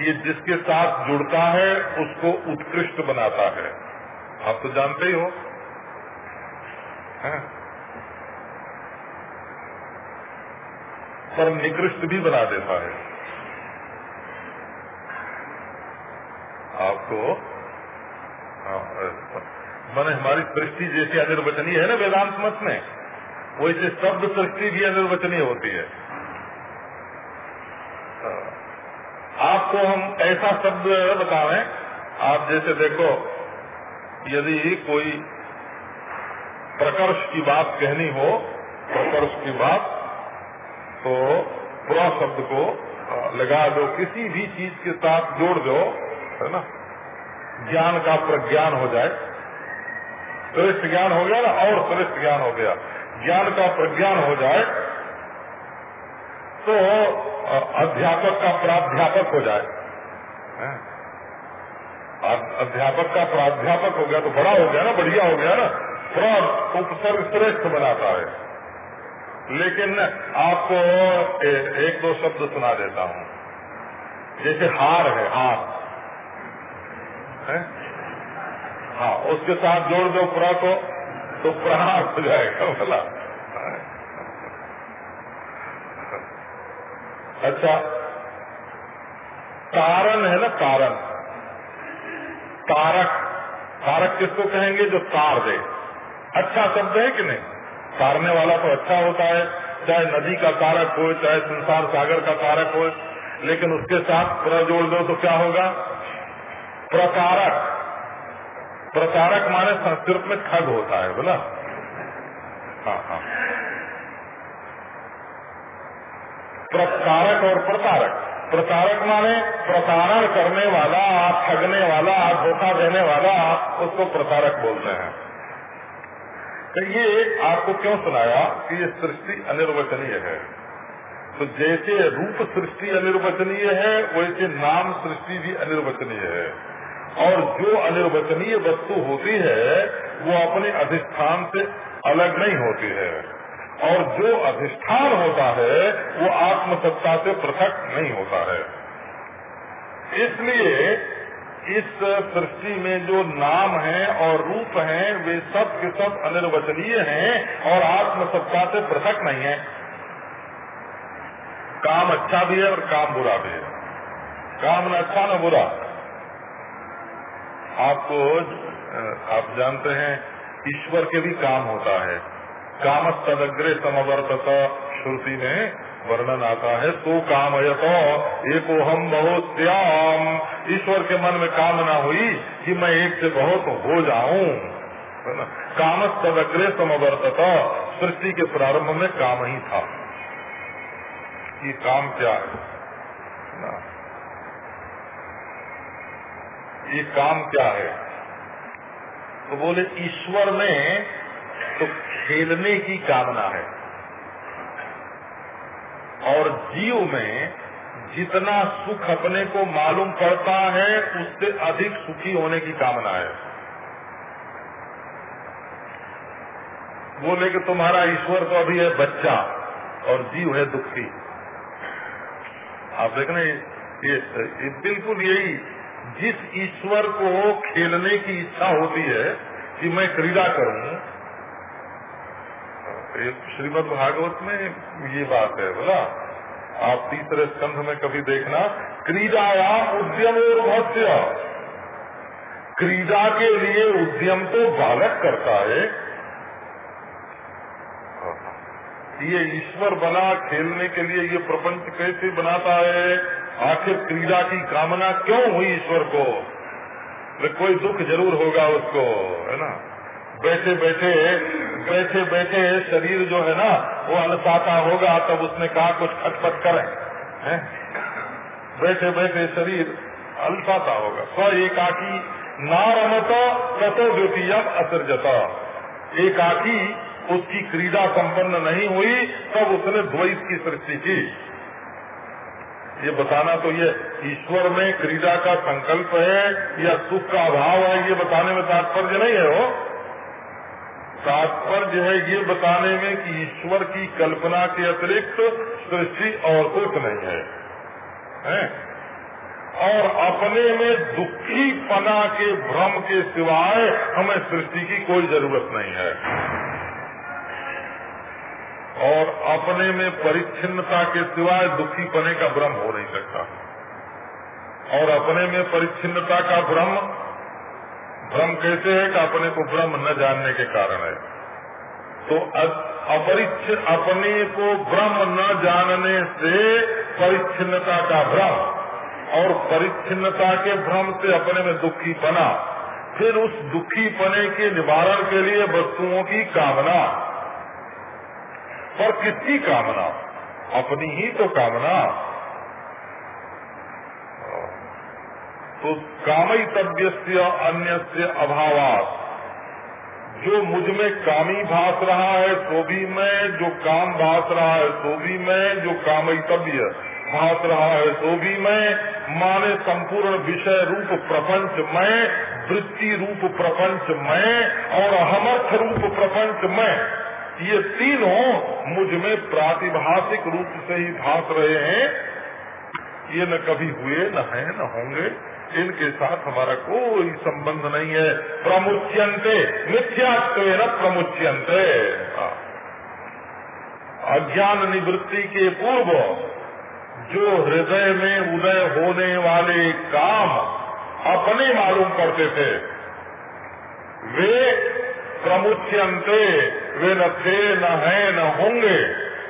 ये जिसके साथ जुड़ता है, उसको उत्कृष्ट बनाता है। आप तो जानते ही हो। है? परम निकृष्ट भी बना देता है। आपको मैंने हमारी सृष्टि जैसी अनिर्वचनीय है ना वेदांत मत में? वैसे शब्द सृष्टि भी अनिर्वचनीय होती है। आपको हम ऐसा शब्द बतावे, आप जैसे देखो, यदि कोई प्रकर्ष की बात कहनी हो, प्रकर्ष की बात तो प्र शब्द को लगा दो, किसी भी चीज़ के साथ जोड़ दो, है ना? ज्ञान का प्रज्ञान हो जाए। श्रेष्ठ ज्ञान हो गया ना, और श्रेष्ठ ज्ञान हो गया। ज्ञान का प्रज्ञान हो जाए तो अध्यापक का प्राध्यापक हो जाए। अध्यापक का प्राध्यापक हो गया तो बड़ा हो गया ना, बढ़िया हो गया ना। प्र उपसर्ग श्रेष्ठ बनाता है। लेकिन आपको एक दो शब्द सुना देता हूँ। जैसे हार है, हार। है? उसके साथ जोड़ दो प्र को तो प्रहार हो जाएगा बोला अच्छा कारण है ना कारण तारक तारक किसको कहेंगे? जो तार दे। अच्छा शब्द है कि नहीं? तारने वाला तो अच्छा होता है, चाहे नदी का कारक हो, चाहे संसार सागर का कारक हो, लेकिन उसके साथ प्र जोड़ दो तो क्या होगा? प्रकारक। प्रकारक माने संस्कृत में ठग होता है, बोला? हाँ हाँ। और प्रतारक। प्रतारक माने प्रतारण करने वाला, आप ठगने वाला, आप धोखा देने वाला उसको प्रतारक बोलते हैं। तो ये आपको क्यों सुनाया कि ये सृष्टि अनिर्वचनीय है? तो जैसे रूप सृष्टि अनिर्वचनीय है, वैसे नाम सृष्टि भी अनिर्वचनीय है। और जो अनिर्वचनीय वस्तु होती है, वो अपने अधिष्ठान से अलग नहीं होती है। और जो अधिष्ठान होता है, वो आत्मसत्ता से पृथक नहीं होता है। इसलिए इस सृष्टि में जो नाम है और रूप है, वे सब के सब अनिर्वचनीय हैं और आत्मसत्ता से पृथक नहीं है। काम अच्छा भी है और काम बुरा भी है। काम न अच्छा न बुरा। आपको आप जानते हैं, ईश्वर के भी काम होता है। काम तदग्रे समवर्तता, श्रुति में वर्णन आता है तो काम एको हम बहुत श्याम ईश्वर के मन में कामना हुई कि मैं एक से बहुत हो जाऊँ। काम तदग्रे समवर्तता, सृष्टि के प्रारंभ में काम ही था। ये काम क्या है? ये काम क्या है? तो बोले ईश्वर में तो खेलने की कामना है। और जीव में जितना सुख अपने को मालूम पड़ता है उससे अधिक सुखी होने की कामना है। बोले कि तुम्हारा ईश्वर तो अभी है बच्चा और जीव है दुखी। आप देखना ये, ये, ये बिल्कुल यही जिस ईश्वर को खेलने की इच्छा होती है कि मैं क्रीड़ा करूँ। श्रीमद भागवत में ये बात है, बोला। आप तीसरे स्कंध में कभी देखना, क्रीडाया उद्यम और भस्य क्रीड़ा के लिए उद्यम तो बालक करता है। ये ईश्वर बना खेलने के लिए ये प्रपंच कैसे बनाता है? आखिर क्रीड़ा की कामना क्यों हुई ईश्वर को? तो कोई दुख ज़रूर होगा उसको, है ना? बैठे बैठे बैठे बैठे शरीर जो है ना, वो अलसाता होगा, तब उसने कहा, कुछ खटपट करे। है? बैठे बैठे शरीर अलसाता होगा। स्व एकाकी नारमत तथो द्वितीयम असर्जता एकाकी, उसकी क्रीड़ा संपन्न नहीं हुई, तब उसने द्वैत की सृष्टि की। ये बताना तो ये ईश्वर में क्रीड़ा का संकल्प है या सुख का अभाव है ये बताने में तात्पर्य नहीं है वो। तात्पर्य है ये बताने में कि ईश्वर की कल्पना के अतिरिक्त सृष्टि और कुछ नहीं है, है? और अपने में दुखी पना के भ्रम के सिवाय हमें सृष्टि की कोई ज़रूरत नहीं है। और अपने में परिच्छिन्नता के सिवाय दुखी पने का भ्रम हो नहीं सकता। और अपने में परिच्छिन्नता का भ्रम भ्रम कहते है कि अपने को ब्रह्म न जानने के कारण है? तो अपरिच्छ अपने को ब्रह्म न जानने से परिच्छिन्नता का भ्रम, और परिच्छिन्नता के भ्रम से अपने में दुखी पना, फिर उस दुखी पने के निवारण के लिए वस्तुओं की कामना। पर किसकी कामना? अपनी ही तो कामना। तो कामयितव्य से अन्य से अभाव जो मुझमें कामी भास रहा है तो भी मैं। जो काम भास रहा है तो भी मैं। जो कामयितव्य भास रहा है तो भी मैं। माने संपूर्ण विषय रूप प्रपंच मैं, वृत्ति रूप प्रपंच मैं, और अहमर्थ रूप प्रपंच मैं। ये तीनों मुझमें प्रातिभाषिक रूप से ही भाग रहे हैं। ये न कभी हुए, न है, न होंगे। इनके साथ हमारा कोई संबंध नहीं है। प्रमुच्यंते मिथ्यात्व प्रमुच्यंते अज्ञान निवृत्ति के पूर्व जो हृदय में उदय होने वाले काम अपने मालूम करते थे, वे प्रमुच्यंते वे न थे, न है, न होंगे।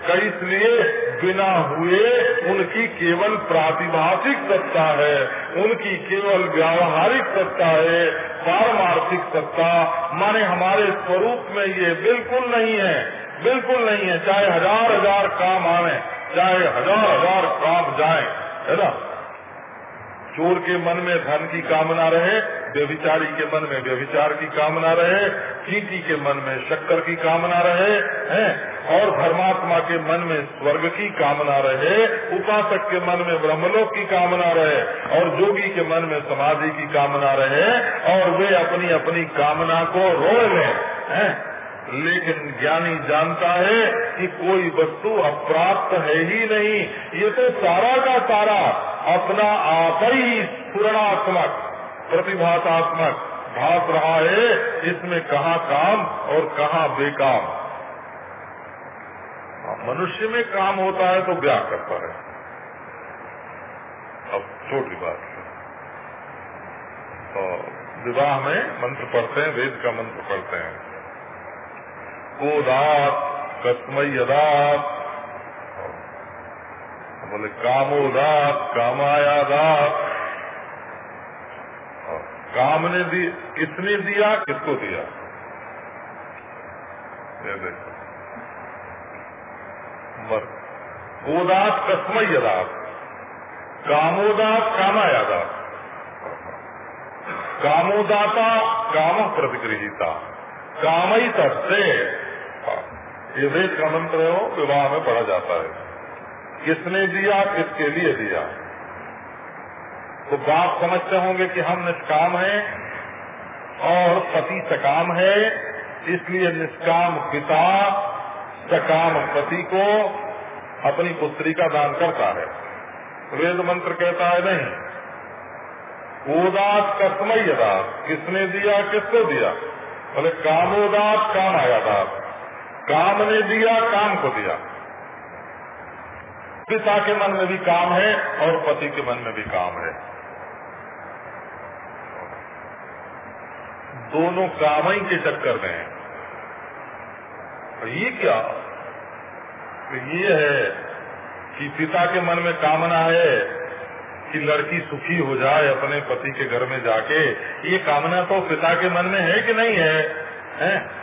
इसलिए बिना हुए उनकी केवल प्रातिभाषिक सत्ता है, उनकी केवल व्यावहारिक सत्ता है, पारमार्थिक सत्ता। माने हमारे स्वरूप में ये बिल्कुल नहीं है, बिल्कुल नहीं है। चाहे हज़ार हज़ार काम आवे चाहे हज़ार हज़ार काम जाए, है ना? चोर के मन में धन की कामना रहे, व्यभिचारी के मन में व्यभिचार की कामना रहे, चीटी के मन में शक्कर की कामना रहे, हैं? और धर्मात्मा के मन में स्वर्ग की कामना रहे, उपासक के मन में ब्रह्मलोक की कामना रहे, और जोगी के मन में समाधि की कामना रहे, और वे अपनी अपनी कामना को रोड़ लें हैं? लेकिन ज्ञानी जानता है कि कोई वस्तु अप्राप्त है ही नहीं। ये तो सारा का सारा अपना आप ही पूर्णात्मक प्रतिभातात्मक भाग रहा है, इसमें कहा काम और कहा बेकाम। मनुष्य में काम होता है तो ब्याह करता है? अब छोटी बात है। विवाह में मंत्र पढ़ते हैं, वेद का मंत्र पढ़ते हैं। कोदात कस्मयदात बोले कामोदात कामायादात काम ने दी, किसने दिया, किसको दिया? ये देखो। मर कोदात कस्मयदात कामोदात कामायादात कामोदाता काम प्रतिगृहिता काम ही तस्ते ये वेद का मंत्र हो विवाह में पढ़ा जाता है। किसने दिया, किसके लिए दिया? तो बाप समझते होंगे कि हम निष्काम हैं और पति सकाम है, इसलिए निष्काम पिता सकाम पति को अपनी पुत्री का दान करता है। वेद मंत्र कहता है नहीं। ओदास कसमय दास, किसने दिया, किसको दिया? बोले, कामोदास काम आया दास। काम ने दिया, काम को दिया। पिता के मन में भी काम है और पति के मन में भी काम है। दोनों काम ही के चक्कर में है। ये क्या? तो ये है कि पिता के मन में कामना है कि लड़की सुखी हो जाए अपने पति के घर में जाके। ये कामना तो पिता के मन में है कि नहीं है, है?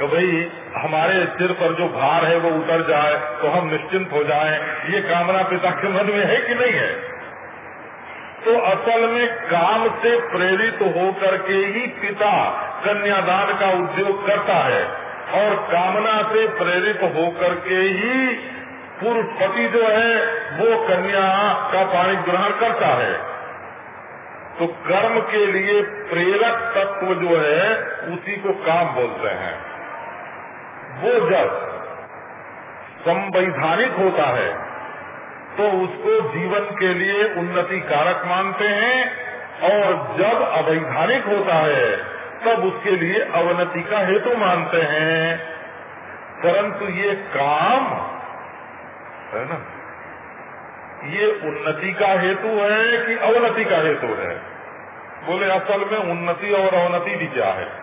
तो भाई, हमारे सिर पर जो भार है, वो उतर जाए तो हम निश्चिंत हो जाएँ। ये कामना पिता के मन में है कि नहीं है? तो असल में काम से प्रेरित होकर के ही पिता कन्यादान का उद्योग करता है और कामना से प्रेरित होकर के ही पूर्व पति जो है, वो कन्या का पानी ग्रहण करता है। तो कर्म के लिए प्रेरक तत्व जो है, उसी को काम बोलते हैं। वो जब संवैधानिक होता है। तो उसको जीवन के लिए उन्नति कारक मानते हैं और जब अवैधानिक होता है, तब उसके लिए अवनति का हेतु मानते हैं। परंतु ये काम, है ना, ये उन्नति का हेतु है कि अवनति का हेतु है? बोले, असल में उन्नति और अवनति भी क्या है?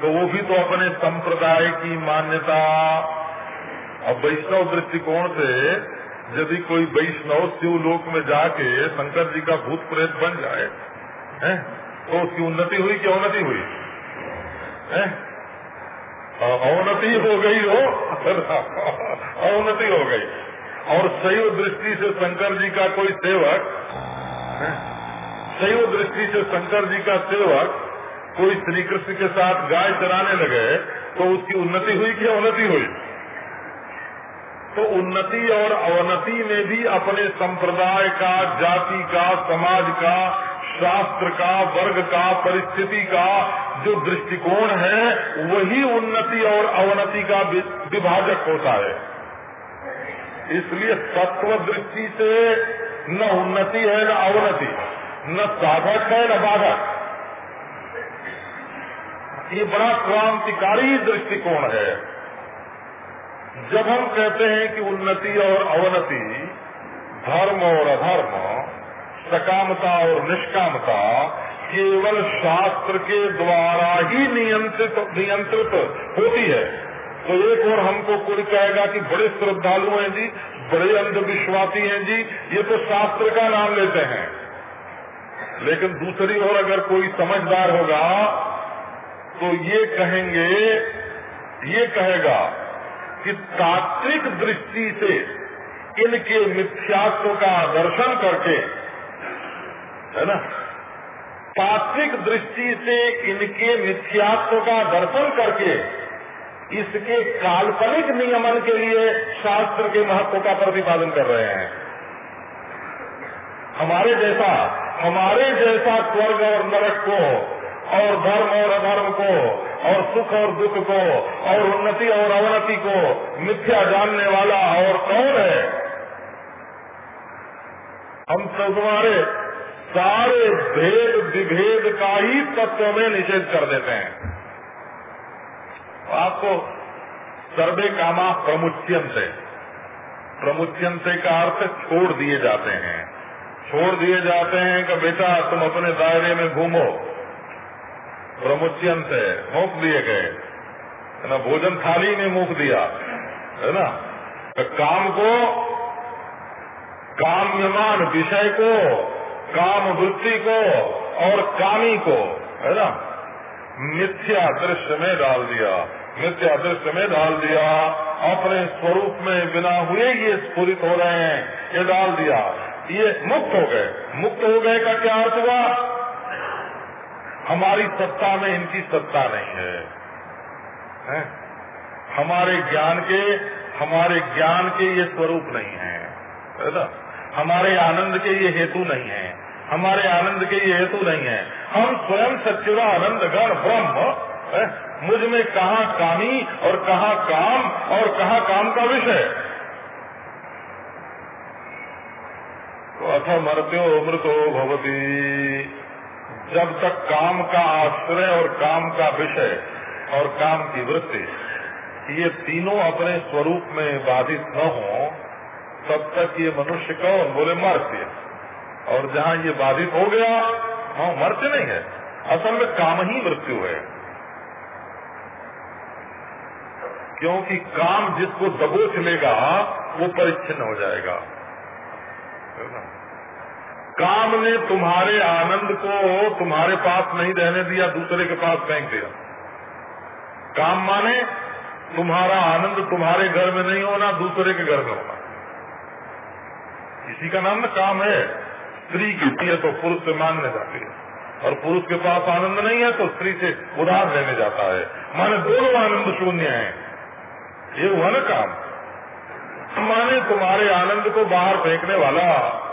तो वो भी तो अपने संप्रदाय की मान्यता। और वैष्णव दृष्टिकोण से यदि कोई वैष्णव शिवलोक में जाके शंकर जी का भूत प्रेत बन जाए, है? तो उसकी उन्नति हुई कि अवनति हुई? अवनति हो गई हो अवनति हो गई। और सही दृष्टि से शंकर जी का कोई सेवक सही दृष्टि से शंकर जी का सेवक कोई श्री कृष्ण के साथ गाय चराने लगे तो उसकी उन्नति हुई कि अवनति हुई? तो उन्नति और अवनति में भी अपने संप्रदाय का, जाति का, समाज का, शास्त्र का, वर्ग का, परिस्थिति का जो दृष्टिकोण है, वही उन्नति और अवनति का विभाजक होता है। इसलिए तत्व दृष्टि से न उन्नति है, न अवनति, न साधक है, न बाधक। ये बड़ा क्रांतिकारी दृष्टिकोण है। जब हम कहते हैं कि उन्नति और अवनति, धर्म और अधर्म, सकामता और निष्कामता, केवल शास्त्र के द्वारा ही नियंत्रित नियंत्रित होती है। तो एक और हमको कोई कहेगा कि बड़े श्रद्धालु हैं जी, बड़े अंधविश्वासी हैं जी, ये तो शास्त्र का नाम लेते हैं। लेकिन दूसरी ओर अगर कोई समझदार होगा तो ये कहेंगे, ये कहेगा कि तात्विक दृष्टि से इनके मिथ्यात्व का दर्शन करके, है ना, तात्विक दृष्टि से इनके मिथ्यात्व का दर्शन करके इसके काल्पनिक नियमन के लिए शास्त्र के महत्व का प्रतिपादन कर रहे हैं। हमारे जैसा हमारे जैसा स्वर्ग और नरक को और धर्म और अधर्म को, और सुख और दुख को, और उन्नति और अवनति को मिथ्या जानने वाला और कौन है? हम तो तुम्हारे सारे भेद विभेद का ही तत्व में निषेध कर देते हैं। आपको सर्वे कामा प्रमुच्यन से प्रमुच्यन से का अर्थ छोड़ दिए जाते हैं। छोड़ दिए जाते हैं कि बेटा तुम अपने दायरे में घूमो। प्रमुच्यन से मोक दिए गए। है ना भोजन थाली में मुख दिया, है ना? तो काम को काम्यमान विषय को, काम वृत्ति को और कामी को, है ना? मिथ्या दृश्य में डाल दिया, मिथ्या दृश्य में डाल दिया। अपने स्वरूप में बिना हुए ये स्फुरित हो रहे हैं, ये डाल दिया। ये मुक्त हो गए। मुक्त हो गए का क्या अर्थ हुआ? हमारी सत्ता में इनकी सत्ता नहीं है, है? हमारे ज्ञान के हमारे ज्ञान के ये स्वरूप नहीं है, ना? हमारे आनंद के ये हेतु नहीं है। हमारे आनंद के ये हेतु नहीं है। हम स्वयं सच्चिदा आनंद गण ब्रह्म मुझमें कहा कामी और कहा काम और कहा काम का विषय? तो अथ मरत्यो मृतो भवती। जब तक काम का आश्रय और काम का विषय और काम की वृत्ति ये तीनों अपने स्वरूप में बाधित न हो, तब तक ये मनुष्य कौन बोले मर्त्य और जहाँ ये बाधित हो गया, वहाँ मर्त्य नहीं है। असल में काम ही मृत्यु है। क्योंकि काम जिसको दबोच लेगा, वो परिच्छिन्न हो जाएगा। काम ने तुम्हारे आनंद को तुम्हारे पास नहीं रहने दिया, दूसरे के पास फेंक दिया। काम माने तुम्हारा आनंद तुम्हारे घर में नहीं होना, दूसरे के घर में होना। इसी का नाम ना काम है। स्त्री की है तो पुरुष से मांगने जाती है। और पुरुष के पास आनंद नहीं है तो स्त्री से उधार लेने जाता है। माने दोनों आनंद शून्य है। ये हुआ ना काम। माने तुम्हारे आनंद को बाहर फेंकने वाला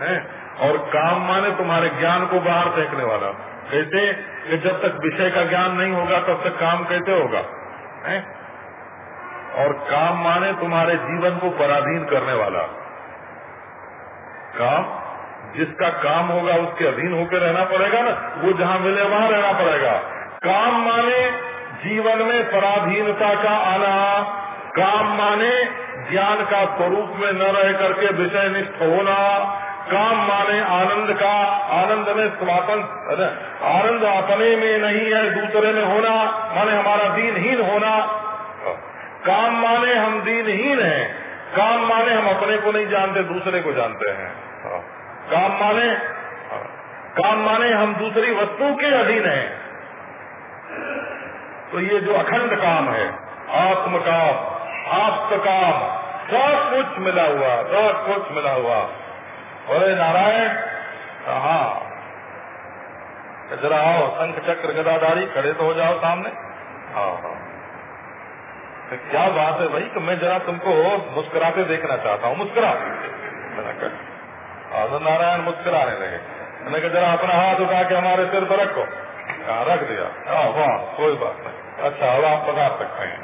है और काम माने तुम्हारे ज्ञान को बाहर फेंकने वाला। कहते कि जब तक विषय का ज्ञान नहीं होगा, तब तक काम कैसे होगा? है? और काम माने तुम्हारे जीवन को पराधीन करने वाला। काम? जिसका काम होगा, उसके अधीन होकर रहना पड़ेगा ना? वो जहाँ मिले, वहाँ रहना पड़ेगा। काम माने जीवन में पराधीनता का आना। काम माने ज्ञान का स्वरूप में न रह करके विषय निष्ठ होना। काम माने आनंद का। आनंद में स्वातंत्र आनंद अपने में नहीं है, दूसरे में होना, माने हमारा दीनहीन होना। काम माने हम दीनहीन हैं। काम माने हम अपने को नहीं जानते, दूसरे को जानते हैं। काम माने काम माने हम दूसरी वस्तु के अधीन हैं। तो ये जो अखंड काम है, आत्म काम आप्त काम, सब कुछ मिला हुआ, सब कुछ मिला हुआ। बोले, नारायण। हाँ जरा आओ, शंख चक्र गदाधारी, खड़े तो हो जाओ सामने। हाँ हाँ तो क्या बात है भाई, कि मैं जरा तुमको मुस्कुराते देखना चाहता हूँ। मुस्कुरा। तो नारायण मुस्कुराने लगे। मैंने कहा, जरा अपना हाथ उठा के हमारे सिर पर रखो। कहा, रख दिया। हाँ वाह, कोई बात नहीं। अच्छा अब आप पका सकते हैं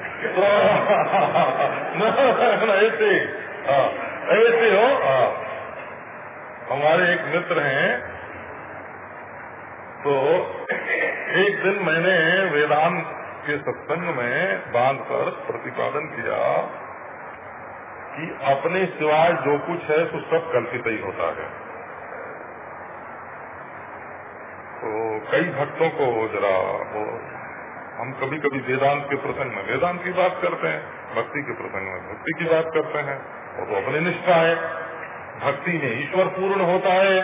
ऐसे। ऐसे हो हाँ। हमारे एक मित्र हैं तो एक दिन मैंने वेदांत के सत्संग में बाँध कर प्रतिपादन किया कि अपने सिवाय जो कुछ है तो सब कल्पित ही होता है। तो कई भक्तों को जरा वो, हम कभी कभी वेदांत के प्रसंग में, वेदांत की बात करते हैं, भक्ति के प्रसंग में भक्ति की बात करते हैं, वो तो अपनी निष्ठा है। भक्ति में ईश्वर पूर्ण होता है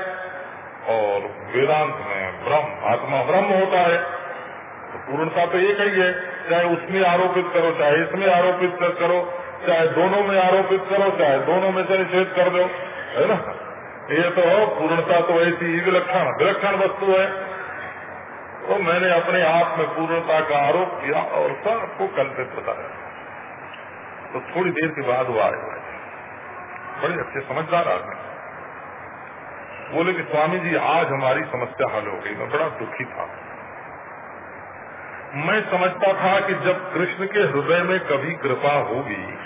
और वेदांत में ब्रह्म, आत्मा ब्रह्म होता है। तो पूर्णता तो एक ही है, चाहे उसमें आरोपित करो, चाहे इसमें आरोपित करो चाहे दोनों में आरोपित करो, चाहे दोनों में से निषेध कर दो, है ना? ये तो पूर्णता तो ऐसी ही विलक्षण विलक्षण वस्तु है। तो मैंने अपने आप में पूर्णता का आरोप किया और सबको कल्पित बताया। तो थोड़ी देर के बाद वो आए। बड़े अच्छे समझदार आदमी। बोले कि स्वामी जी आज हमारी समस्या हल हो गई। मैं बड़ा दुखी था। मैं समझता था कि जब कृष्ण के हृदय में कभी कृपा होगी,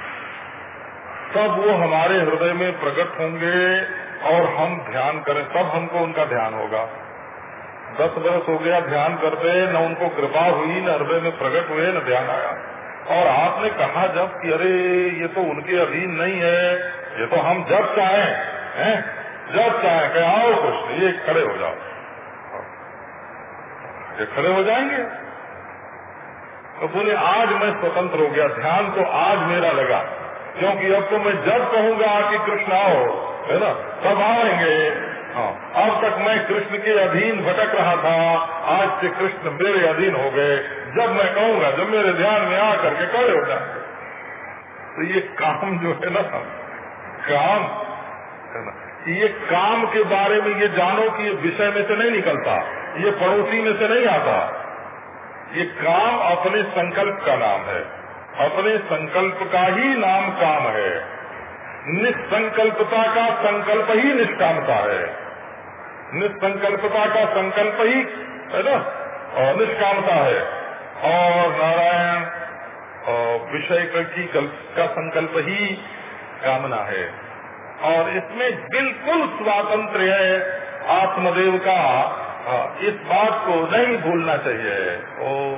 तब वो हमारे हृदय में प्रकट होंगे और हम ध्यान करें। तब हमको उनका ध्यान होगा। दस वर्ष हो गया, ध्यान करते, न उनको कृपा हुई, न हृदय में प्रकट हुए, न ध्यान आया। और आपने कहा जब कि अरे, ये तो उनके अधीन नहीं है ये तो हम जब चाहें, हैं? जब चाहें कहे, आओ कुछ नहीं, ये खड़े हो जाओ। ये खड़े हो जाएँगे। तो बोले, आज मैं स्वतंत्र हो गया, ध्यान तो आज मेरा लगा। क्योंकि अब तो मैं जब कहूँगा कि कृष्ण आओ, है ना? तब आएँगे। हाँ अब तक मैं कृष्ण के अधीन भटक रहा था, आज से कृष्ण मेरे अधीन हो गए। जब मैं कहूँगा, जब मेरे ध्यान में आ करके खड़े हो जाएँगे। तो ये काम जो है ना काम। ये काम के बारे में, ये जानो कि ये विषय में से नहीं निकलता, ये पड़ोसी में से नहीं आता। ये काम अपने संकल्प का नाम है। अपने संकल्प का ही नाम काम है। निसंकल्पता का संकल्प ही निष्कामता है। निसंकल्पता का संकल्प ही, है ना और निष्कामता है। और नारायण विषय की का संकल्प ही कामना है। और इसमें बिल्कुल स्वातंत्र है, आत्मदेव का। इस बात को नहीं भूलना चाहिए। ओ